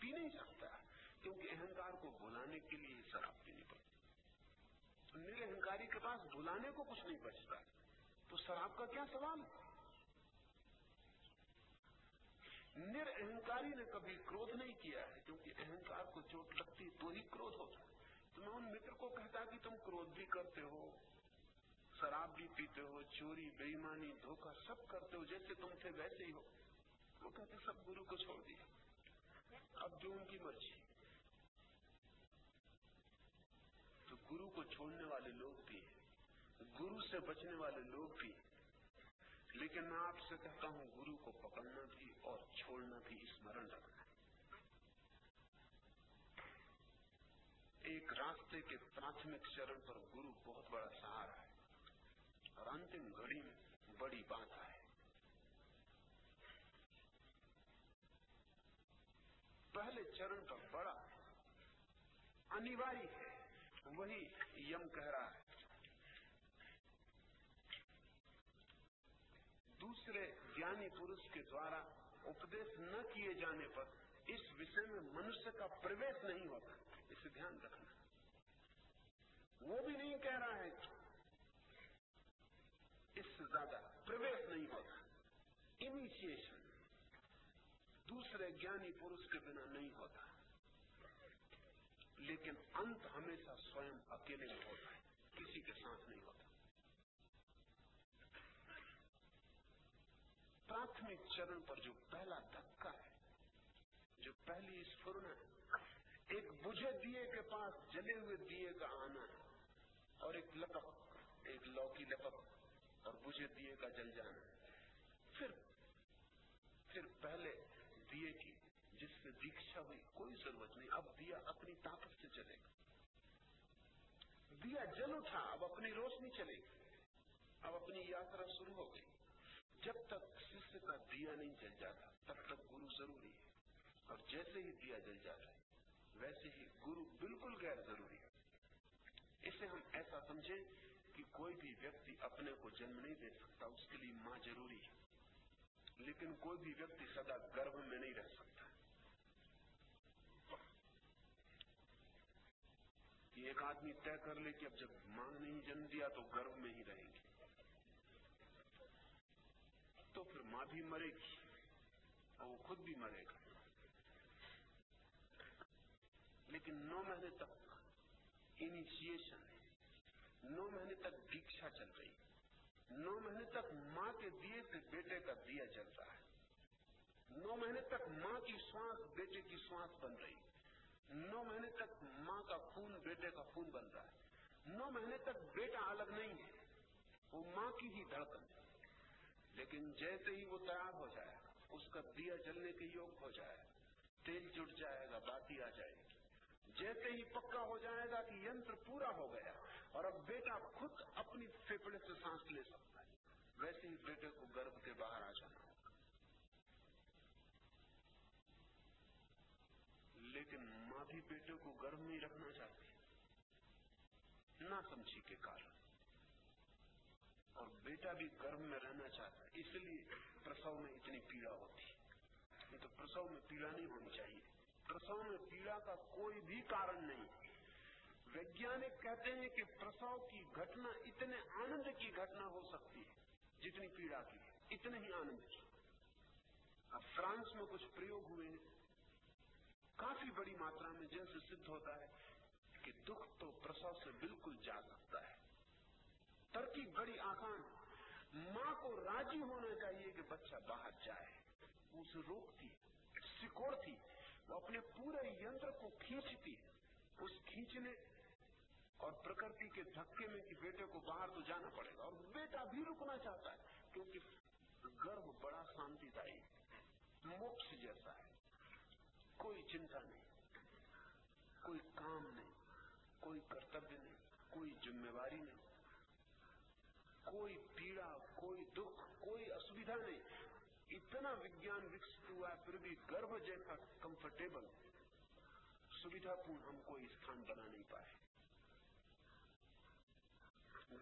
पी नहीं सकता, क्योंकि अहंकार को भुलाने के लिए शराब पीनी पड़ती। निरअहंकारी के पास भुलाने को कुछ नहीं बचता तो शराब का क्या सवाल? निरअहंकारी ने कभी क्रोध नहीं किया है, क्योंकि अहंकार को चोट लगती तो ही क्रोध होता तो मैं उन मित्र को कहता कि तुम क्रोध भी करते हो, शराब भी पीते हो, चोरी, बेईमानी, धोखा सब करते हो, जैसे तुम थे वैसे ही हो। वो कहते, सब गुरु को छोड़ दिया। अब जो उनकी मर्ज़ी। तो गुरु को छोड़ने वाले लोग भी गुरु से बचने वाले लोग भी लेकिन मैं आपसे कहता हूँ, गुरु को पकड़ना भी और छोड़ना भी स्मरण रखना एक रास्ते के प्राथमिक चरण पर गुरु बहुत बड़ा सहारा है और अंतिम घड़ी में बड़ी बात है। पहले चरण पर बड़ा, अनिवार्य है, वही यम कह रहा है। दूसरे ज्ञानी पुरुष के द्वारा उपदेश न किए जाने पर इस विषय में मनुष्य का प्रवेश नहीं होता। इसे ध्यान रखना। वो भी नहीं कह रहा है इससे ज़्यादा प्रवेश नहीं होता। इनिशिएशन दूसरे ज्ञानी पुरुष के बिना नहीं होता। लेकिन अंत हमेशा स्वयं अकेले में होता है। किसी के साथ नहीं होता। प्राथमिक चरण पर जो पहला धक्का है, जो पहली स्फुरना है, एक बुझे दिए के पास जले हुए दिए का आना है और एक लपक, एक लौकी लपक और बुझे दिए का जल जाना फिर फिर पहले दिए की जिससे दीक्षा हुई कोई ज़रूरत नहीं। अब दिया अपनी ताकत से चलेगा। दिया जल उठा, अब अपनी रोशनी चलेगी। अब अपनी यात्रा शुरू हो गई। जब तक शिष्य का दिया नहीं जल जाता, तब तक गुरु ज़रूरी है। और जैसे ही दिया जल जाता है, वैसे ही गुरु बिल्कुल गैर ज़रूरी है। इसे हम ऐसा समझे कि कोई भी व्यक्ति अपने को जन्म नहीं दे सकता, उसके लिए माँ ज़रूरी है। लेकिन कोई भी व्यक्ति सदा गर्भ में नहीं रह सकता। एक आदमी तय कर ले कि अब जब माँ ने ही जन्म दिया तो गर्भ में ही रहेंगे। तो फिर माँ भी मरेगी और वो खुद भी मरेगा। लेकिन नौ महीने तक इनिशिएशन है। नौ महीने तक दीक्षा चल रही नौ महीने तक माँ के दिए से बेटे का दिया चल रहा है। नौ महीने तक माँ की श्वास बेटे की श्वास बन रही नौ महीने तक माँ का खून बेटे का खून बन रहा है। नौ महीने तक बेटा अलग नहीं है। वो माँ की ही धड़कन लेकिन जैसे ही वो तैयार हो जाएगा उसका दिया जलने के योग हो जाएगा तेल जुट जाएगा, बाती आ जाएगी। जैसे ही पक्का हो जाएगा कि यंत्र पूरा हो गया, और अब बेटा खुद अपनी फेफड़े से सांस ले सकता है, वैसे ही बेटे को गर्भ के बाहर आ जाना लेकिन माँ भी बेटे को गर्भ में रखना चाहती ना समझी के कारण। और बेटा भी गर्भ में रहना चाहता है, इसलिए प्रसव में इतनी पीड़ा होती है। तो प्रसव में पीड़ा नहीं होनी चाहिए। प्रसव में पीड़ा का कोई भी कारण नहीं। वैज्ञानिक कहते हैं कि प्रसव की घटना इतने आनंद की घटना हो सकती है, जितनी पीड़ा की, इतने ही आनंद की। अब फ्रांस में कुछ प्रयोग हुए हैं। काफ़ी बड़ी मात्रा में जैसे सिद्ध होता है कि दुख तो प्रसव से बिल्कुल जा सकता है। तरकीब बड़ी आसान माँ को राज़ी होना चाहिए कि बच्चा बाहर जाए। उसे रोकती, सिकोड़ती, वो अपने पूरे यंत्र को खींचती। उस खींचने और प्रकृति के धक्के में कि बेटे को बाहर तो जाना पड़ेगा और बेटा भी रुकना चाहता है, क्योंकि गर्भ बड़ा शांतिदायी, मोक्ष जैसा है। कोई चिंता नहीं, कोई काम नहीं, कोई कर्तव्य नहीं, कोई जिम्मेवारी नहीं। कोई पीड़ा, कोई दुख, कोई असुविधा नहीं। इतना विज्ञान विकसित हुआ फिर भी गर्भ जैसा कंफर्टेबल सुविधापूर्ण हम कोई स्थान बना नहीं पाए।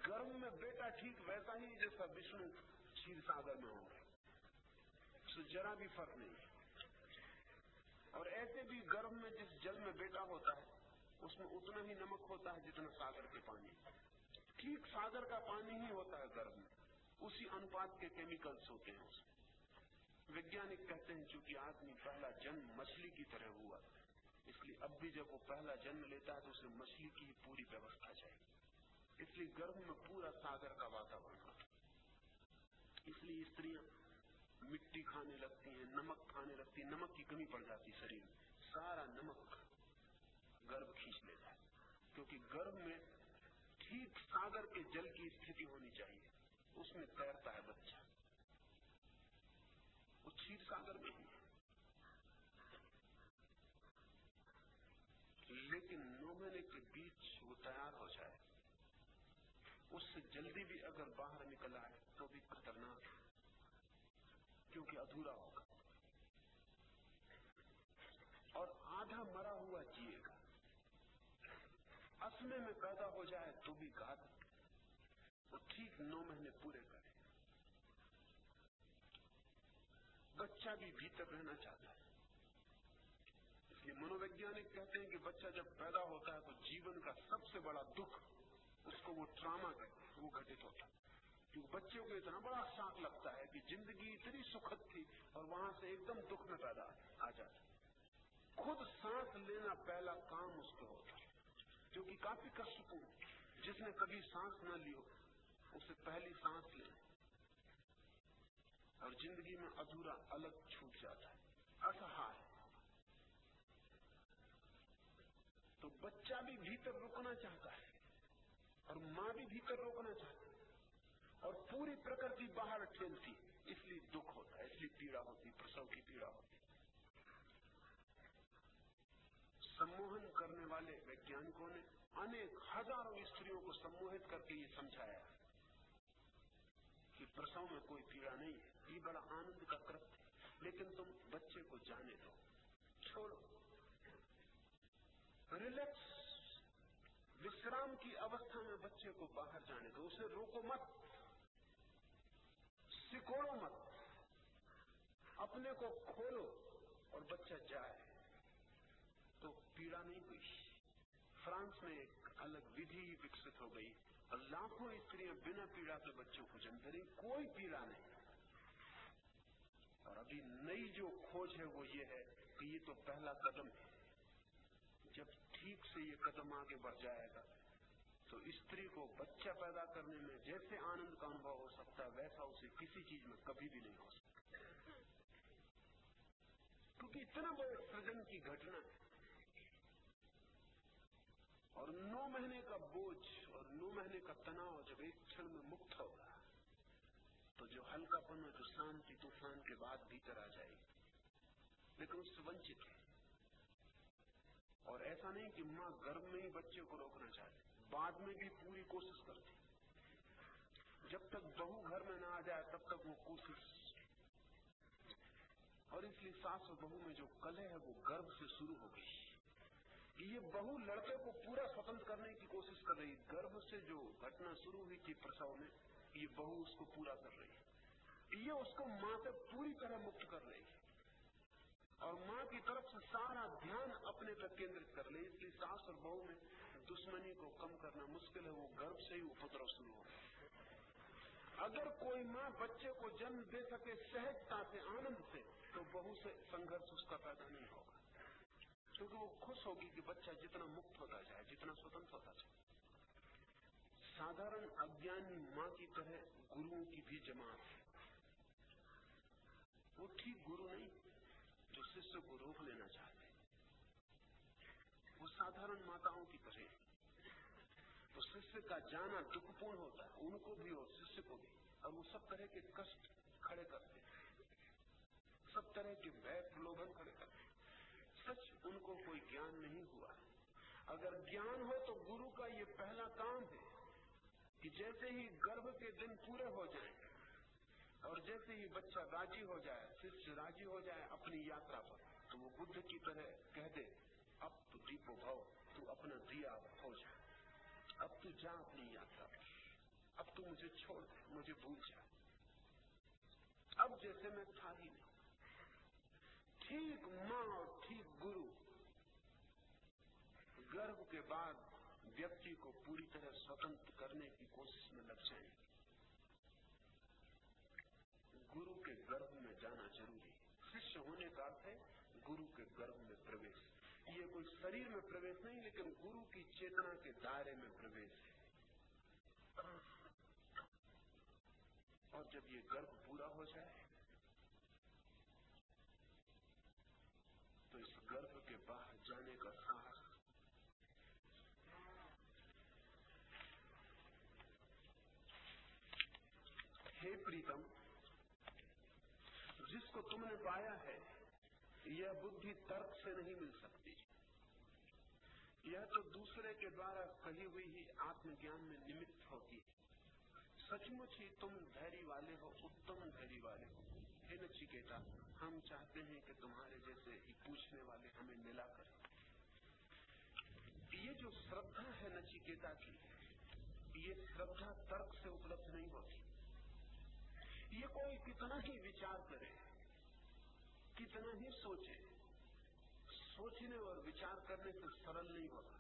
गर्भ में बेटा ठीक वैसा ही जैसा विष्णु क्षीर सागर में होंगे तो जरा भी फ़र्क नहीं और ऐसे भी गर्भ में जिस जल में बेटा होता है, उसमें उतना ही नमक होता है जितना सागर के पानी ठीक सागर का पानी ही होता है गर्भ में। उसी अनुपात के केमिकल्स होते हैं उसमें। वैज्ञानिक कहते हैं, चूँकि आदमी पहला जन्म मछली की तरह हुआ, इसलिए अब भी जब वो पहला जन्म लेता है तो उसे मछली की पूरी व्यवस्था चाहिए। इसलिए गर्भ में पूरा सागर का वातावरण होता है। इसलिए स्त्रियाँ मिट्टी खाने लगती हैं, नमक खाने लगती है, नमक की कमी पड़ जाती शरीर में। सारा नमक गर्भ खींच लेता है, क्योंकि गर्भ में ठीक सागर के जल की स्थिति होनी चाहिए। उसमें तैरता है बच्चा। वो क्षीर सागर में ही लेकिन नौ महीने के बीच वो तैयार हो जाए। उससे जल्दी भी अगर बाहर निकल आए तो भी खतरनाक है। क्योंकि अधूरा होगा और आधा मरा हुआ जिएगा असमय में पैदा हो जाए तो भी घातक वो ठीक नौ महीने पूरे करे। बच्चा भी भीतर रहना चाहता है। इसलिए मनोवैज्ञानिक कहते हैं कि बच्चा जब पैदा होता है तो जीवन का सबसे बड़ा दुख, उसको वो ट्रामा कहते हैं, वो घटित होता है। क्योंकि बच्चे को इतना बड़ा शाक लगता है कि ज़िंदगी इतनी सुखद थी और वहाँ से एकदम दुख में पैदा आ जाता खुद सांस लेना पहला काम उसको होता है। क्योंकि काफ़ी कष्टपूर्ण जिसने कभी सांस न लियो उसे पहली सांस ले। और ज़िंदगी में अधूरा अलग छूट जाता है, असहाय। तो बच्चा भी भीतर रुकना चाहता है, और माँ भी भीतर रोकना चाहती है, और पूरी प्रकृति बाहर ठेलती इसलिए दुख होता है, इसलिए पीड़ा होती प्रसव की पीड़ा होती सम्मोहन करने वाले वैज्ञानिकों ने अनेक हज़ारों स्त्रियों को सम्मोहित करके ये समझाया कि प्रसव में कोई पीड़ा नहीं है। ये बड़ा आनंद का कृत्य लेकिन तुम बच्चे को जाने दो। छोड़ो। रिलैक्स। विश्राम की अवस्था में बच्चे को बाहर जाने दो। उसे रोको मत। सिकोड़ो मत। अपने को खोलो और बच्चा जाए। पीड़ा नहीं हुई। फ्रांस में एक अलग विधि विकसित हो गई। लाखों स्त्रियाँ बिना पीड़ा के बच्चों को जन्म दे कोई पीड़ा नहीं। और अभी नई जो खोज है, वो ये है कि ये तो पहला कदम है। जब ठीक से ये कदम आगे बढ़ जाएगा तो स्त्री को बच्चा पैदा करने में जैसे आनंद का अनुभव हो सकता है, वैसा उसे किसी चीज़ में कभी भी नहीं हो सकता। क्योंकि इतना बड़े सृजन की घटना है। और नौ महीने का बोझ और नौ महीने का तनाव जब एक क्षण में मुक्त होगा तो जो हल्कापन और जो शांति तूफ़ान के बाद भीतर आ जाएगी। लेकिन उससे वंचित है। और ऐसा नहीं कि माँ गर्भ में ही बच्चे को रोकना चाहती, बाद में भी पूरी कोशिश करती। जब तक बहू घर में ना आ जाए, तब तक वो कोशिश और इसलिए सास और बहू में जो कलह है, वो गर्भ से शुरू हो गई। ये बहु लड़के को पूरा स्वतंत्र करने की कोशिश कर रही गर्भ से जो घटना शुरू हुई थी प्रसव में, ये बहु उसको पूरा कर रही है। ये उसको माँ से पूरी तरह मुक्त कर रही है। और माँ की तरफ़ से सारा ध्यान अपने पर केंद्रित कर ले इसलिए सास और बहू में दुश्मनी को कम करना मुश्किल है, वो गर्भ से ही उपद्रव शुरू हो। अगर कोई माँ बच्चे को जन्म दे सके सहजता से, आनंद से तो बहू से संघर्ष उसका पैदा नहीं होगा। क्योंकि वो खुश होगी कि बच्चा जितना मुक्त होता जाए, जितना स्वतंत्र होता जाए। साधारण अज्ञानी माँ की तरह गुरुओं की भी जमात है। वो ठीक गुरु नहीं, जो शिष्य को रोक लेना चाहते वो साधारण माताओं की तरह तो शिष्य का जाना दुखपूर्ण होता है, उनको भी और शिष्य को भी। और वो सब तरह के कष्ट खड़े करते हैं। सब तरह के भय प्रलोभन खड़े करते सच उनको कोई ज्ञान नहीं हुआ। अगर ज्ञान हो तो गुरु का ये पहला काम है कि जैसे ही गर्भ के दिन पूरे हो जाए और जैसे ही बच्चा राज़ी हो जाए, शिष्य राज़ी हो जाए अपनी यात्रा पर तो वो बुद्ध की तरह कह दे, अब तू दीपो भाव, तू अपना दिया हो जा। अब तू जा अपनी यात्रा पर। अब तू मुझे छोड़ दे, मुझे भूल जा। अब जैसे मैं था ही नहीं ठीक माँ और ठीक गुरु। गर्भ के बाद व्यक्ति को पूरी तरह स्वतंत्र करने की कोशिश में लग जाएँगे गुरु के गर्भ में जाना ज़रूरी शिष्य होने का अर्थ है गुरु के गर्भ में प्रवेश। ये कोई शरीर में प्रवेश नहीं, लेकिन गुरु की चेतना के दायरे में प्रवेश है। और जब ये गर्भ पूरा हो जाए तो इस गर्भ के बाहर जाने का साहस हे प्रीतम जिसको तुमने पाया है यह बुद्धि तर्क से नहीं मिल सकती। यह तो दूसरे के द्वारा कही हुई ही आत्मज्ञान में निमित्त होती है। सचमुच ही तुम धैर्य वाले हो, उत्तम धैर्य वाले हो। हे नचिकेता, हम चाहते हैं कि तुम्हारे जैसे ही पूछने वाले हमें मिला करें। ये जो श्रद्धा है नचिकेता की, ये श्रद्धा तर्क से उपलब्ध नहीं होती। ये कोई कितना ही विचार करे कितना ही सोचे। सोचने और विचार करने से सरल नहीं होता।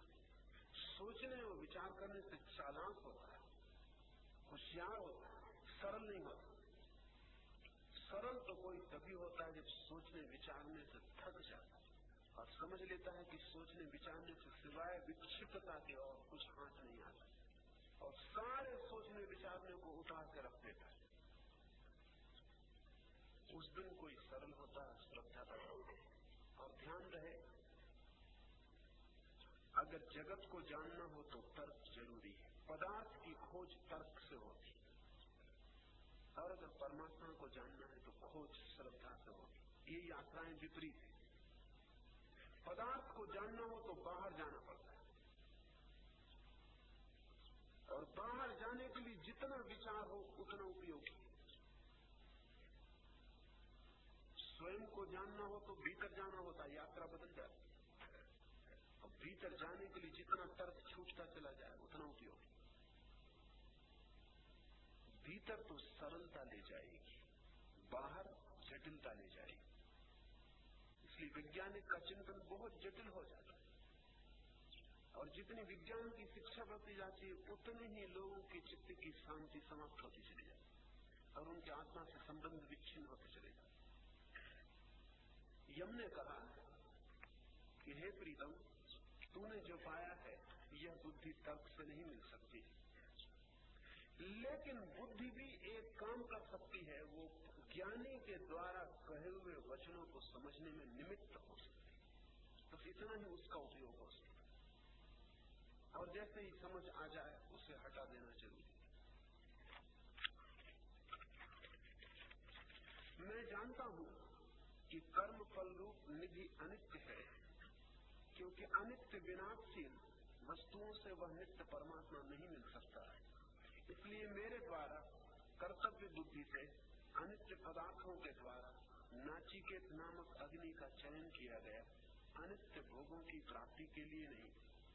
सोचने और विचार करने से चालाक होता है। होशियार होता है। सरल नहीं होता। सरल तो कोई तभी होता है जब सोचने विचारने से थक जाता है। और समझ लेता है कि सोचने विचारने से सिवाय विक्षिप्तता के और कुछ हाथ नहीं आता। और सारे सोचने विचारने को उतार के रख देता है। उस दिन कोई सरल होता है श्रद्धा का और ध्यान रहे अगर जगत को जानना हो तो तर्क ज़रूरी है। पदार्थ की खोज तर्क से होती और अगर परमात्मा को जानना है तो खोज श्रद्धा से होती ये यात्राएँ विपरीत है। पदार्थ को जानना हो तो बाहर जाना पड़ता है। और बाहर जाने के लिए जितना विचार हो, उतना उपयोगी स्वयं को जानना हो तो भीतर जाना होता है, यात्रा बदल जाती भीतर जाने के लिए जितना तर्क छूटता चला जाए, उतना उपयोग। भीतर तो सरलता ले जाएगी, बाहर जटिलता ले जाएगी। इसलिए वैज्ञानिक का चिंतन बहुत जटिल हो जाता है। और जितनी विज्ञान की शिक्षा बढ़ती जाती है, उतने ही लोगों के चित्त की शांति समाप्त होती चली जाती है और उनके आत्मा से संबंध विच्छिन्न होते चले जाते यम ने कहा कि, हे प्रीतम तूने जो पाया है, यह बुद्धि तर्क से नहीं मिल सकती। लेकिन बुद्धि भी एक काम कर सकती है, वो ज्ञानी के द्वारा कहे हुए वचनों को समझने में निमित्त हो सकती बस इतना ही उसका उपयोग हो सकता है। और जैसे ही समझ आ जाए, उसे हटा देना ज़रूरी मैं जानता हूँ कि कर्म फल रूप निधि अनित्य है। क्योंकि अनित्य विनाशशील वस्तुओं से वह नित्य परमात्मा नहीं मिल सकता है। इसलिए मेरे द्वारा कर्तव्य बुद्धि से, अनित्य पदार्थों के द्वारा नाचिकेत नामक अग्नि का चयन किया गया, अनित्य भोगों की प्राप्ति के लिए नहीं,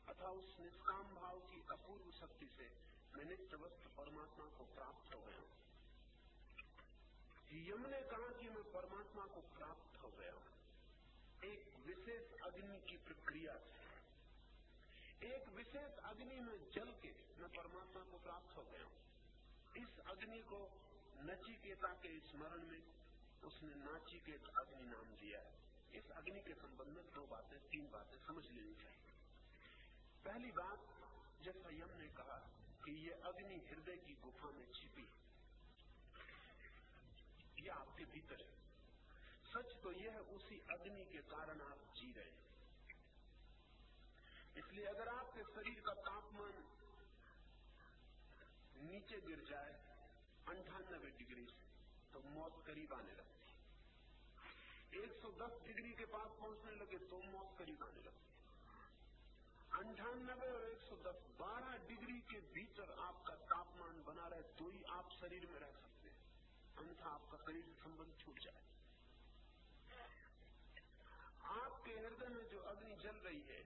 अथा उस निष्काम भाव की अपूर्व शक्ति से मैं नित्य वस्तु परमात्मा को प्राप्त हो गया यम ने कहा कि मैं परमात्मा को प्राप्त हो गया हूँ। एक विशेष अग्नि की प्रक्रिया से। एक विशेष अग्नि में जल के मैं परमात्मा को प्राप्त हो। गया इस अग्नि को नचिकेता के स्मरण में उसने नाचिकेत अग्नि नाम दिया है। इस अग्नि के संबंध में दो बातें, तीन बातें समझ लेनी चाहिए। पहली बात, जैसा यम ने कहा कि ये अग्नि हृदय की गुफा में छिपी है। ये आपके भीतर है। सच तो यह है उसी अग्नि के कारण आप जी रहे हैं। इसलिए अगर आपके शरीर का तापमान नीचे गिर जाए, अंठानबे डिग्री से तो मौत करीब आने लगती है। 110 डिग्री के पास पहुँचने लगे तो मौत करीब आने लगती है। अंठानबे और 110 12 डिग्री के भीतर आपका तापमान बना रहे तो ही आप शरीर में रह सकते हैं। अन्यथा आपका शरीर संबंध छूट जाए। हृदय में जो अग्नि जल रही है,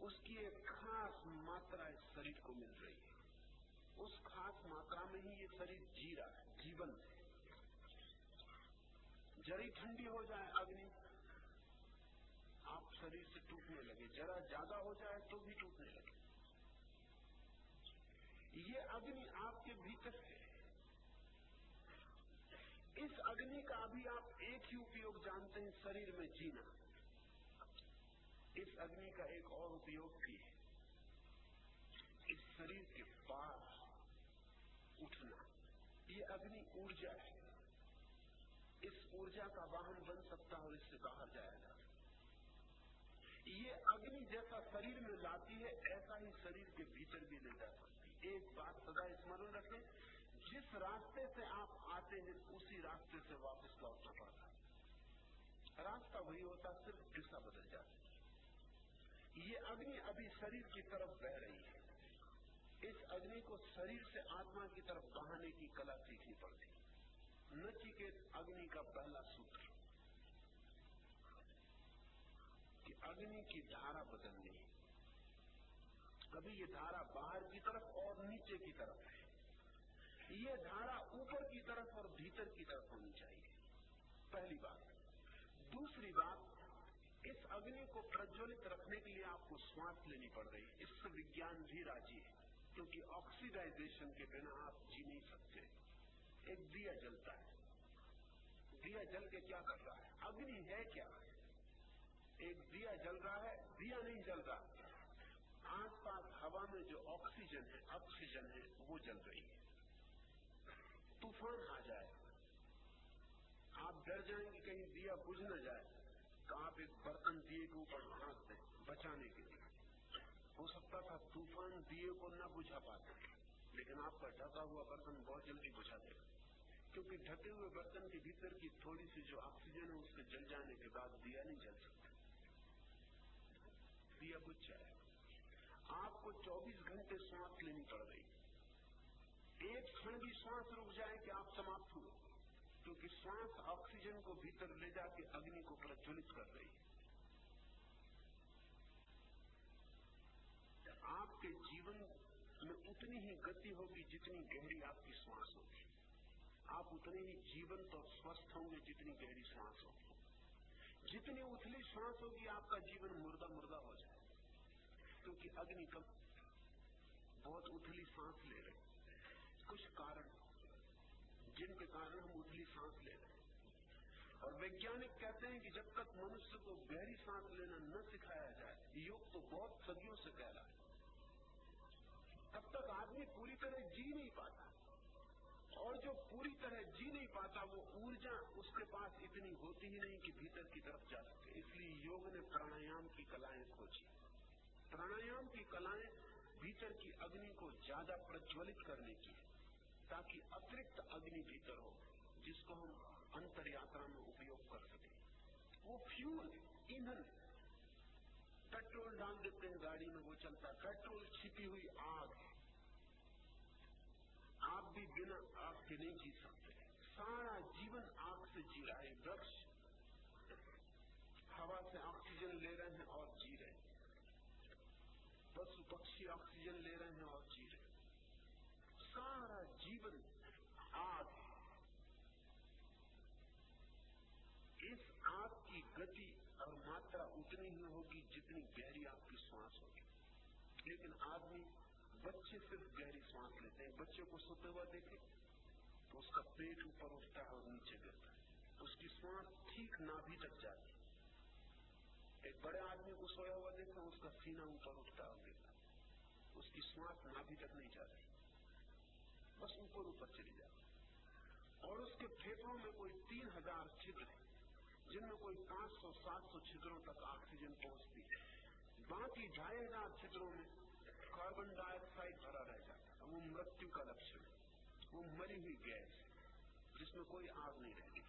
उसकी एक खास मात्रा इस शरीर को मिल रही है। उस खास मात्रा में ही ये शरीर जी रहा है जीवन है। जरी ठंडी हो जाए अग्नि, आप शरीर से टूटने लगे। जरा ज़्यादा हो जाए तो भी टूटने लगे। ये अग्नि आपके भीतर है। इस अग्नि का अभी आप एक ही उपयोग जानते हैं, शरीर में जीना। इस अग्नि का एक और उपयोग भी है। इस शरीर के पार उठना। ये अग्नि ऊर्जा है। इस ऊर्जा का वाहन बन सकता है और इससे बाहर जाया जाएगा ये अग्नि जैसा शरीर में लाती है, ऐसा ही शरीर के भीतर भी ले जा सकती एक बात सदा स्मरण रखें, जिस रास्ते से आप आते हैं, उसी रास्ते से वापस लौटना पड़ता रास्ता वही होता, सिर्फ़ दिशा बदल जाती ये अग्नि अभी शरीर की तरफ़ बह रही है। इस अग्नि को शरीर से आत्मा की तरफ़ बहाने की कला सीखनी पड़ती नचिकेत अग्नि का पहला सूत्र। कि अग्नि की धारा बदलनी कभी ये धारा बाहर की तरफ़ और नीचे की तरफ़ है। ये धारा ऊपर की तरफ़ और भीतर की तरफ़ होनी चाहिए। पहली बात। दूसरी बात, इस अग्नि को प्रज्वलित रखने के लिए आपको श्वास लेनी पड़ रही है। इससे विज्ञान भी राज़ी है, क्योंकि ऑक्सीडाइजेशन के बिना आप जी नहीं सकते। एक दिया जलता है। दिया जल के क्या कर रहा है? अग्नि है क्या? एक दिया जल रहा है, दिया नहीं जल रहा। आसपास हवा में जो ऑक्सीजन है ऑक्सीजन है, वो जल रही है। तूफ़ान आ जाए। आप डर जाएँगे, कहीं दिया बुझ न जाए। तो आप एक बर्तन दिए के ऊपर हाथ दें, बचाने के लिए। हो सकता था तूफ़ान दिए को न बुझा पाते, लेकिन आपका ढका हुआ बर्तन बहुत जल्दी बुझा देगा क्योंकि ढके हुए बर्तन के भीतर की थोड़ी सी जो ऑक्सीजन है उसके जल जाने के बाद दिया नहीं जल सकता। दिया बुझ जाए। आपको 24 घंटे सांस लेनी पड़ रही एक क्षण भी सांस रुक जाए कि आप समाप्त हुए, क्योंकि सांस ऑक्सीजन को भीतर ले जाके अग्नि को प्रज्वलित कर रही है। आपके जीवन में उतनी ही गति होगी जितनी गहरी आपकी श्वास होगी। आप उतने ही जीवंत और स्वस्थ होंगे जितनी गहरी श्वास होगी। जितनी उथली श्वास होगी, आपका जीवन मुर्दा मुर्दा हो जाए क्योंकि अग्नि कम बहुत उथली सांस ले रहे कुछ कारण जिनके कारण हम उथली सांस ले रहे हैं। और वैज्ञानिक कहते हैं कि जब तक मनुष्य को गहरी सांस लेना न सिखाया जाए योग तो बहुत सदियों से कह रहा है। तब तक आदमी पूरी तरह जी नहीं पाता। और जो पूरी तरह जी नहीं पाता, वो ऊर्जा उसके पास इतनी होती ही नहीं कि भीतर की तरफ़ जा सके। इसलिए योग ने प्राणायाम की कलाएँ खोजी। प्राणायाम की कलाएँ भीतर की अग्नि को ज़्यादा प्रज्वलित करने की ताकि अतिरिक्त अग्नि भीतर हो, जिसको हम अंतर यात्रा में उपयोग कर सके। वो फ्यूल ईंधन पेट्रोल डाल देते हैं गाड़ी में, वो चलता है। पेट्रोल छिपी हुई आग है। आप भी बिना आग के नहीं जी सकते। सारा जीवन आग से जी रहा है, वृक्ष। हवा से ऑक्सीजन ले रहे हैं और जी रहे हैं। पशु पक्षी ऑक्सीजन ले रहे हैं और जी रहे हैं। सारा जीवन आग इस आग की गति और मात्रा उतनी ही जितनी गहरी आपकी श्वास होगी। लेकिन आदमी बच्चे सिर्फ़ गहरी सांस लेते हैं। बच्चे को सोते हुआ देखे तो उसका पेट ऊपर उठता है और नीचे गिरता है। उसकी सांस ठीक नाभि तक जाती है। एक बड़े आदमी को सोया हुआ देखो उसका सीना ऊपर उठता और गिरता उसकी श्वास नाभि तक नहीं जाती। बस ऊपर ऊपर चली जाती और उसके फेफड़ों में कोई तीन हज़ार छिद्र है। जिनमें कोई पाँच सौ सात सौ छिद्रों तक ऑक्सीजन पहुँचती है। बाकी ढाई हज़ार छिद्रों में कार्बन डाइऑक्साइड भरा रह जाता है। वो मृत्यु का लक्षण है। वो मरी हुई गैस जिसमें कोई आग नहीं रहती।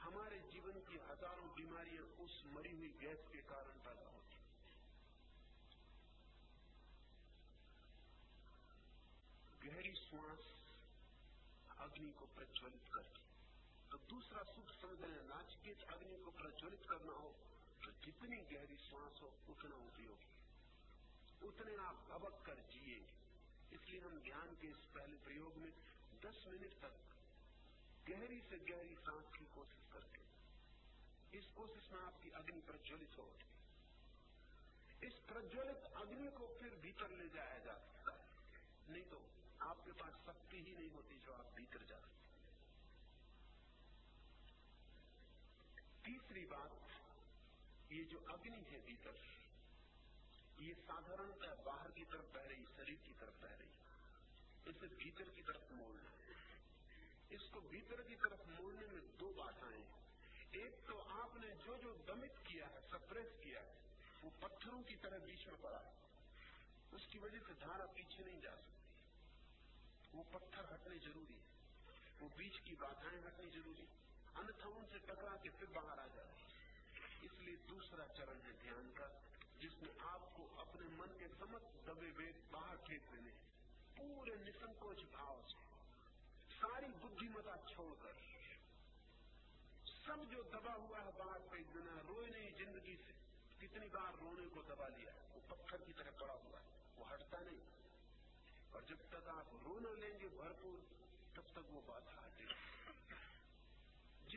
हमारे जीवन की हज़ारों बीमारियाँ उस मरी हुई गैस के कारण पैदा होती गहरी श्वास अग्नि को प्रज्वलित करती दूसरा सुख समझना नाचकेत अग्नि को प्रज्वलित करना हो तो जितनी गहरी श्वास हो उतना उपयोगी उतने आप भबक कर जिएँगे। इसलिए हम ध्यान के इस पहले प्रयोग में 10 मिनट तक गहरी से गहरी सांस की कोशिश करते इस कोशिश में आपकी अग्नि प्रज्वलित हो इस प्रज्वलित अग्नि को फिर भीतर ले जाया जा सकता है। नहीं तो आपके पास शक्ति ही नहीं होती जो आप भीतर जा सकते तीसरी बात, ये जो अग्नि है भीतर, ये साधारणतः बाहर की तरफ़ बह रही, शरीर की तरफ़ बह रही इसे भीतर की तरफ़ मोड़ना इसको भीतर की तरफ़ मोड़ने में दो बाधाएँ एक तो आपने जो जो दमित किया है सप्रेस किया है, वो पत्थरों की तरह बीच में पड़ा है। उसकी वजह से धारा पीछे नहीं जा सकती। वो पत्थर हटने ज़रूरी है। वो बीच की बाधाएँ हटनी ज़रूरी अन्यथा उनसे टकरा के फिर बाहर आ जाती इसलिए दूसरा चरण है ध्यान का, जिसमें आपको अपने मन के समस्त दबे वेग बाहर फेंक देने पूरे निसंकोच भाव से, सारी बुद्धिमता छोड़कर। सब जो दबा हुआ है बाहर फेंक देना रोए नहीं ज़िंदगी से। कितनी बार रोने को दबा लिया वो पत्थर की तरह पड़ा हुआ है। वो हटता नहीं। और जब तक आप रोना लेंगे भरपूर, तब तक वो बाधा हटेगी।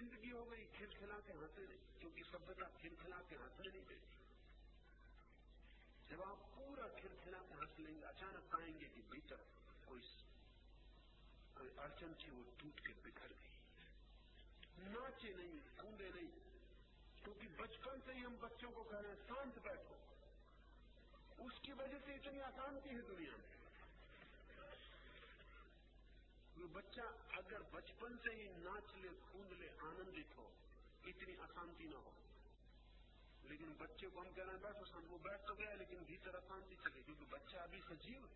ज़िंदगी हो गई खिलखिला के हंसे नहीं, क्योंकि सभ्यता खिलखिला के हंसने नहीं देती जब आप पूरा खिलखिला के हंस लेंगे, अचानक पाएँगे कि भीतर कोई कोई अड़चन थी, वो टूट के बिखर गई। नाचे नहीं कूदे नहीं, क्योंकि बचपन से ही हम बच्चों को कह रहे हैं, शांत बैठो। उसकी वजह से इतनी अशांति है दुनिया में। वो बच्चा अगर बचपन से ही नाच ले कूद ले, आनंदित हो, इतनी अशांति ना हो। लेकिन बच्चे को हम कह रहे हैं, बैठो वो बैठ तो गया, लेकिन भीतर अशांति चले, क्योंकि बच्चा अभी सजीव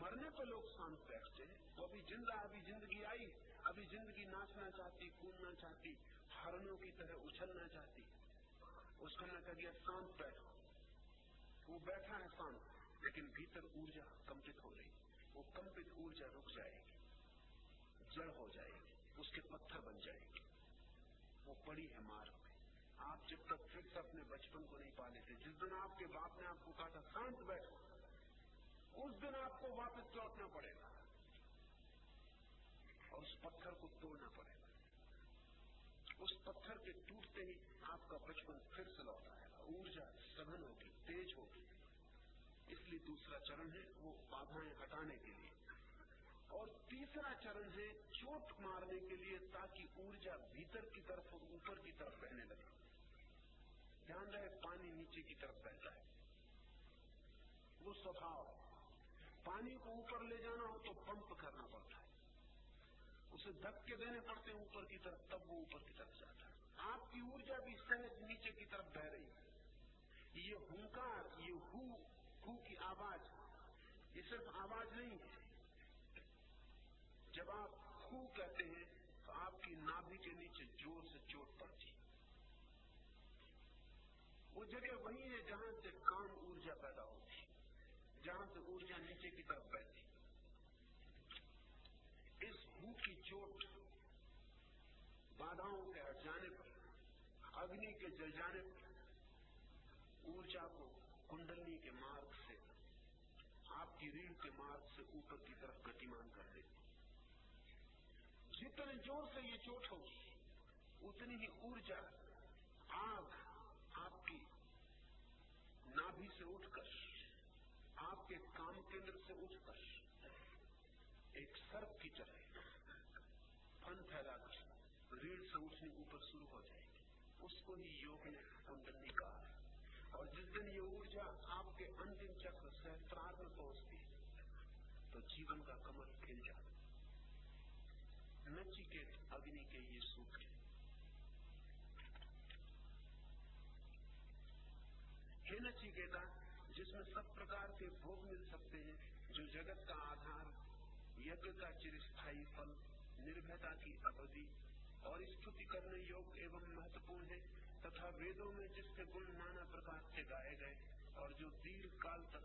मरने पर लोग शांत बैठते हैं। वो अभी ज़िंदा, अभी ज़िंदगी आई, अभी ज़िंदगी नाचना चाहती, कूदना चाहती हरणों की तरह उछलना चाहती। उसको मैं कह दिया, शांत बैठो। वो बैठा है शांत, लेकिन भीतर ऊर्जा कंपित हो रही। वो कंपित ऊर्जा रुक जाएगी। जड़ हो जाएगी, उसके पत्थर बन जाएगी। वो पड़ी है मार्ग आप जब तक फिर से अपने बचपन को नहीं पा लेते, जिस दिन आपके बाप ने आपको कहा था, शांत बैठो। उस दिन आपको वापस लौटना पड़ेगा। और उस पत्थर को तोड़ना पड़ेगा। उस पत्थर के टूटते ही आपका बचपन फिर से लौट आएगा। ऊर्जा सघन होगी, तेज होगी। इसलिए दूसरा चरण है, वो बाधाएँ हटाने के लिए। और तीसरा चरण है चोट मारने के लिए ताकि ऊर्जा भीतर की तरफ़ और ऊपर की तरफ़ बहने लगे। ध्यान रहे, पानी नीचे की तरफ़ बहता है। वो स्वभाव। पानी को ऊपर ले जाना हो तो पंप करना पड़ता है। उसे धक्के देने पड़ते हैं ऊपर की तरफ़, तब वो ऊपर की तरफ़ जाता है। आपकी ऊर्जा भी सहज नीचे की तरफ़ बह रही है। ये हुंकार, ये हु हु की आवाज़, ये सिर्फ़ आवाज़ नहीं है जब आप हु कहते हैं तो आपकी नाभि के नीचे ज़ोर से चोट पड़ती है। वो जगह वही है जहाँ से काम ऊर्जा पैदा होती जहाँ से ऊर्जा नीचे की तरफ़ बहती इस भूख की चोट बाधाओं के हट जाने पर, अग्नि के जल जाने पर, ऊर्जा को कुंडलनी के मार्ग से, आपकी रीढ़ के मार्ग से ऊपर की तरफ़ गतिमान कर। जितने ज़ोर से ये चोट होगी उतनी ही ऊर्जा आग आपकी नाभि से उठकर, आपके काम केंद्र से उठकर एक सर्प की तरह फन फैलाकर रीढ़ से उठनी ऊपर शुरू हो जाएगी। उसको ही योग ने कुंडली कहा और जिस दिन ये ऊर्जा आपके अंतिम चक्र सहस्त्रार में पहुँचती तो जीवन का कमल खिल जाता नचिकेत अग्नि के ये सूत्र हे। नचिकेता, जिसमें सब प्रकार के भोग मिल सकते हैं, जो जगत का आधार, यज्ञ का चिरस्थायी फल, निर्भयता की अवधि और स्तुति करने योग्य एवं महत्वपूर्ण है, तथा वेदों में जिसके गुण नाना प्रकार से गाए गए और जो दीर्घ काल तक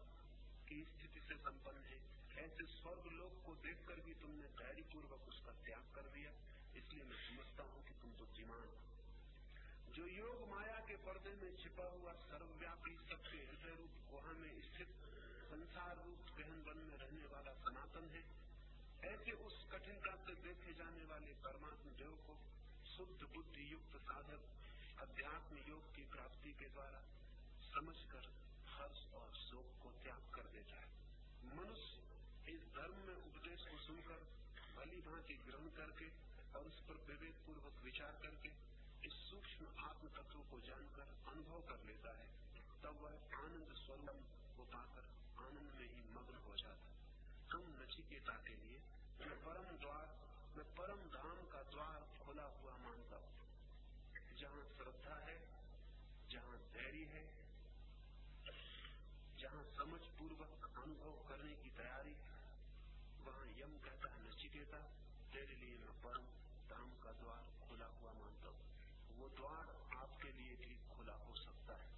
की स्थिति से संपन्न है ऐसे स्वर्ग लोक को देखकर भी तुमने धैर्य पूर्वक उसका त्याग कर दिया। इसलिए मैं समझता हूँ कि तुम बुद्धिमान हो। जो योग माया के पर्दे में छिपा हुआ सर्वव्यापी सबके हृदय रूप गुहा में स्थित संसार रूप गहन वन में रहने वाला सनातन है, ऐसे उस कठिनता से देखे जाने वाले परमात्म देव को शुद्ध बुद्धि युक्त साधक, अध्यात्म योग की प्राप्ति के द्वारा समझकर हर्ष और शोक को त्याग कर देता है। मनुष्य धर्म में उपदेश को सुनकर भली भांति ग्रहण करके और उस पर विवेक पूर्वक विचार करके इस सूक्ष्म आत्म तत्व को जानकर अनुभव कर लेता है, तब वह आनंद स्वरूप को पाकर आनंद में ही मग्न हो जाता है। हम नचिकेता के लिए मैं परम द्वार, मैं परम धाम का द्वार खुला हुआ मानता हूँ, जहाँ श्रद्धा है जहाँ धैर्य है जहाँ समझ पूर्वक अनुभव करने की तैयारी है वहाँ यम कहता है नचिकेता तेरे लिए मैं परम धाम का द्वार खुला हुआ मानता हूँ वो द्वार आपके लिए भी खुला हो सकता है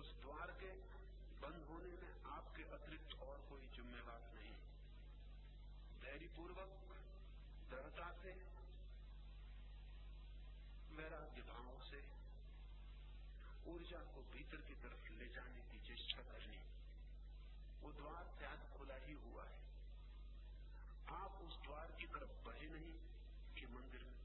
उस द्वार के बंद होने में आपके अतिरिक्त और कोई जिम्मेवार नहीं धैर्यपूर्वक दृढ़ता से वैराग्य भाव से, ऊर्जा को भीतर की तरफ़ ले जाने की चेष्टा करनी, वो द्वार शायद खुला ही हुआ है। आप उस द्वार की तरफ़ बढ़े नहीं कि मंदिर में।